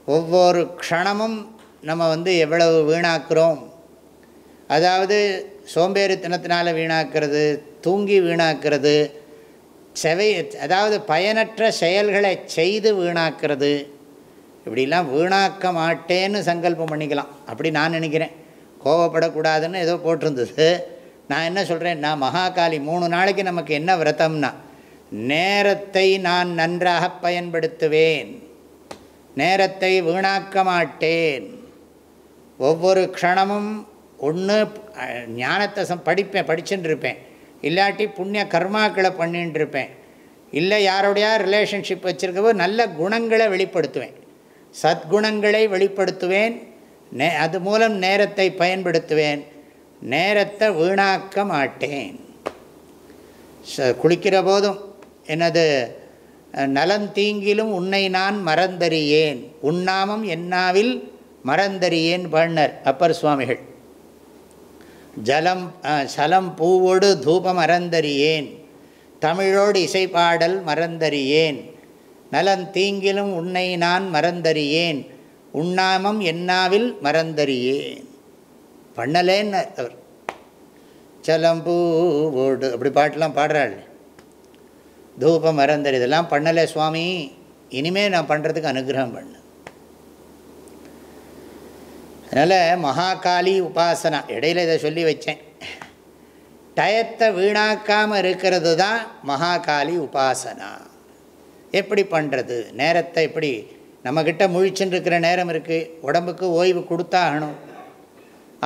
Speaker 2: ஒவ்வொரு க்ஷணமும் நம்ம வந்து எவ்வளவு வீணாக்குறோம். அதாவது சோம்பேறித்தனத்தினால் வீணாக்கிறது தூங்கி வீணாக்கிறது செவை அதாவது பயனற்ற செயல்களை செய்து வீணாக்கிறது. இப்படிலாம் வீணாக்க மாட்டேன்னு சங்கல்பம் பண்ணிக்கலாம். அப்படி நான் நினைக்கிறேன். கோவப்படக்கூடாதுன்னு ஏதோ போட்டிருந்தது. நான் என்ன சொல்கிறேன் நான் மகாகாளி மூணு நாளைக்கு நமக்கு என்ன விரதம்னா நேரத்தை நான் நன்றாக பயன்படுத்துவேன். நேரத்தை வீணாக்க மாட்டேன் ஒவ்வொரு க்ஷணமும் ஒன்று ஞானத்தை சம் படிப்பேன் படிச்சுட்டு இருப்பேன் இல்லாட்டி புண்ணிய கர்மாக்களை பண்ணிட்டு இருப்பேன் இல்லை யாரோடையா ரிலேஷன்ஷிப் வச்சுருக்கவோ நல்ல குணங்களை வெளிப்படுத்துவேன். சத்குணங்களை வெளிப்படுத்துவேன். நே அது மூலம் நேரத்தை பயன்படுத்துவேன். நேரத்தை வீணாக்க மாட்டேன் ச குளிக்கிற போதும் எனது நலந்தீங்கிலும் உன்னை நான் மறந்தறியேன். உண்ணாமம் என்னாவில் மறந்தறியேன் பண்ணர் அப்பர் சுவாமிகள் ஜலம் சலம் பூவோடு தூபம் மறந்தறியேன் தமிழோடு இசைப்பாடல் மறந்தறியேன். நலந்தீங்கிலும் உன்னை நான் மறந்தறியேன். உண்ணாமம் என்னாவில் மறந்தறியேன். பண்ணலேன்னு அவர். சலம்பூவோடு அப்படி பாட்டெலாம் பாடுறாள். தூபம் மறந்தர் இதெல்லாம் பண்ணலை சுவாமி. இனிமேல் நான் பண்ணுறதுக்கு அனுகிரகம் பண்ணு. அதனால் மகாகாளி உபாசனா இடையில இதை சொல்லி வச்சேன். டயத்தை வீணாக்காமல் இருக்கிறது தான் மகாகாளி உபாசனா. எப்படி பண்ணுறது நேரத்தை எப்படி? நம்மக்கிட்ட முழிச்சுன்னு இருக்கிற நேரம் இருக்குது உடம்புக்கு ஓய்வு கொடுத்தாகணும்.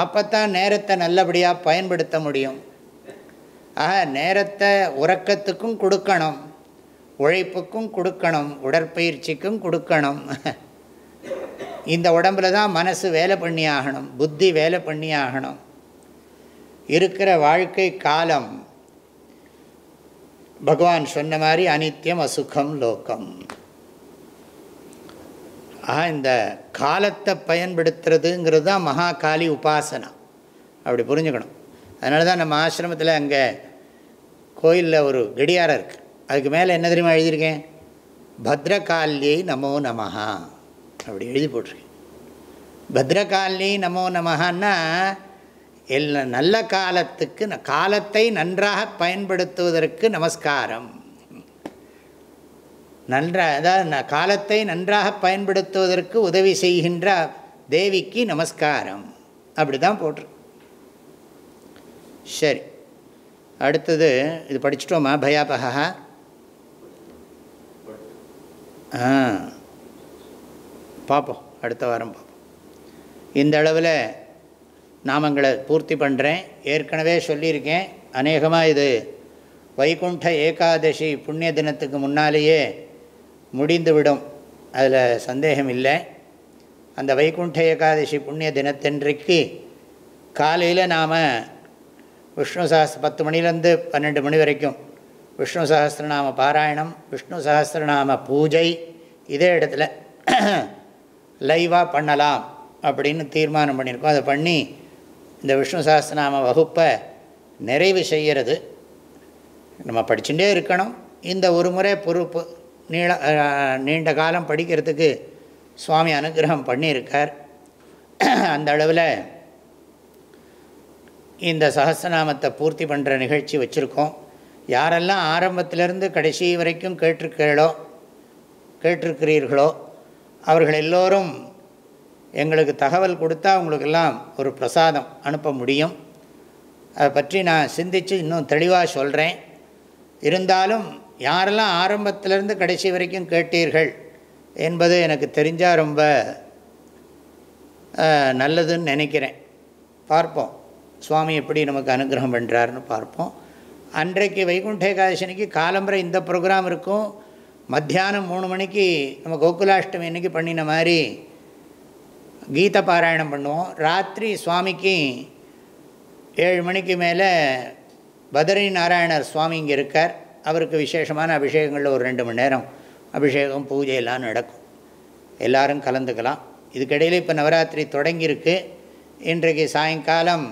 Speaker 2: அப்போ தான் நேரத்தை நல்லபடியாக பயன்படுத்த முடியும். ஆக நேரத்தை உறக்கத்துக்கும் கொடுக்கணும் உழைப்புக்கும் கொடுக்கணும் உடற்பயிற்சிக்கும் கொடுக்கணும். இந்த உடம்புல தான் மனசு வேலை பண்ணி ஆகணும் புத்தி வேலை பண்ணி ஆகணும். இருக்கிற வாழ்க்கை காலம் பகவான் சொன்ன மாதிரி அனித்தியம் அசுகம் லோகம். ஆக இந்த காலத்தை பயன்படுத்துறதுங்கிறது தான் மகாகாலி உபாசனா. அப்படி புரிஞ்சுக்கணும். அதனால தான் நம்ம ஆசிரமத்தில் அங்கே கோயிலில் ஒரு கடியாரம் இருக்குது அதுக்கு மேலே என்ன தெரியுமா எழுதியிருக்கேன்? பத்ரகால்யை நமோ நமஹா. அப்படி எழுதி போட்டிருக்கேன். பத்ரகால்யை நமோ நமஹான்னா எல்லா நல்ல காலத்துக்கு காலத்தை நன்றாக பயன்படுத்துவதற்கு நமஸ்காரம். நன்றாக அதாவது காலத்தை நன்றாக பயன்படுத்துவதற்கு உதவி செய்கின்ற தேவிக்கு நமஸ்காரம். அப்படி தான் போட்டிருக்கு சரி. அடுத்தது இது படிச்சிட்டோமா? பயாபகா ஆ. பார்ப்போம் அடுத்த வாரம் பார்ப்போம் இந்த அளவில் நாமங்களை பூர்த்தி பண்ணுறேன் ஏற்கனவே சொல்லியிருக்கேன். அநேகமாக இது வைகுண்ட ஏகாதசி புண்ணிய தினத்துக்கு முன்னாலேயே முடிந்துவிடும். அதில் சந்தேகம் இல்லை அந்த வைகுண்ட ஏகாதசி புண்ணிய தினத்தன்றைக்கு காலையில் நாம் விஷ்ணு சஹஸ் பத்து மணிலேருந்து பன்னெண்டு மணி வரைக்கும். விஷ்ணு சஹஸ்ரநாம பாராயணம் விஷ்ணு சஹஸ்ரநாம பூஜை இதே இடத்துல *clears throat* லைவாக பண்ணலாம் அப்படின்னு தீர்மானம் பண்ணியிருக்கோம். அதை பண்ணி இந்த விஷ்ணு சஹஸ்ரநாம வகுப்பை நிறைவு செய்கிறது நம்ம படிச்சுட்டே இருக்கணும். இந்த ஒரு முறை பொறுப்பு நீள நீண்ட காலம் படிக்கிறதுக்கு சுவாமி அனுகிரகம் பண்ணியிருக்கார். *clears throat* அந்த அளவில் இந்த சஹஸ்ரநாமத்தை பூர்த்தி பண்ணுற நிகழ்ச்சி வச்சுருக்கோம். யாரெல்லாம் ஆரம்பத்திலேருந்து கடைசி வரைக்கும் கேட்டிருக்கிறீர்களோ கேட்டிருக்கிறீர்களோ அவர்கள் எல்லோரும் எங்களுக்கு தகவல் கொடுத்தா உங்களுக்கெல்லாம் ஒரு பிரசாதம் அனுப்ப முடியும். அதை பற்றி நான் சிந்தித்து இன்னும் தெளிவாக சொல்கிறேன் இருந்தாலும் யாரெல்லாம் ஆரம்பத்திலேருந்து கடைசி வரைக்கும் கேட்டீர்கள் என்பது எனக்கு தெரிஞ்சால் ரொம்ப நல்லதுன்னு நினைக்கிறேன். பார்ப்போம். சுவாமி எப்படி நமக்கு அனுகிரகம் பண்ணுறாருன்னு பார்ப்போம். அன்றைக்கு வைகுண்ட ஏகாதசனிக்கு காலம்பரை இந்த ப்ரோக்ராம் இருக்கும். மத்தியானம் மூணு மணிக்கு நம்ம கோகுலாஷ்டமி அன்றைக்கி பண்ணின மாதிரி கீத பாராயணம் பண்ணுவோம். ராத்திரி சுவாமிக்கு ஏழு மணிக்கு மேலே பதரி நாராயணர் சுவாமி இங்கே இருக்கார். அவருக்கு விசேஷமான அபிஷேகங்களில் ஒரு ரெண்டு மணி நேரம் அபிஷேகம் பூஜை எல்லாம் நடக்கும். எல்லோரும் கலந்துக்கலாம். இதுக்கிடையில் இப்போ நவராத்திரி தொடங்கியிருக்கு. இன்றைக்கு சாயங்காலம்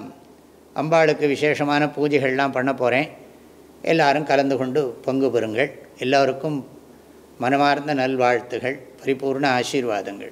Speaker 2: அம்பாளுக்கு விசேஷமான பூஜைகள்லாம் பண்ண போகிறேன் எல்லாரும் கலந்து கொண்டு பங்கு பெறுங்கள். எல்லோருக்கும் மனமார்ந்த நல்வாழ்த்துகள் பரிபூர்ண ஆசீர்வாதங்கள்.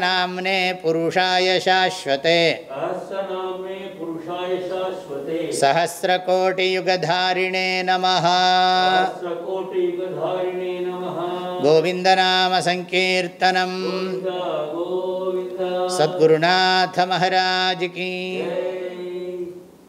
Speaker 2: नाम्ने पुरुषाय शाश्वते। सहस्रकोटियुगधारिणे नमः। गोविन्दनामसङ्कीर्तनं। सद्गुरुनाथमहाराज
Speaker 3: की।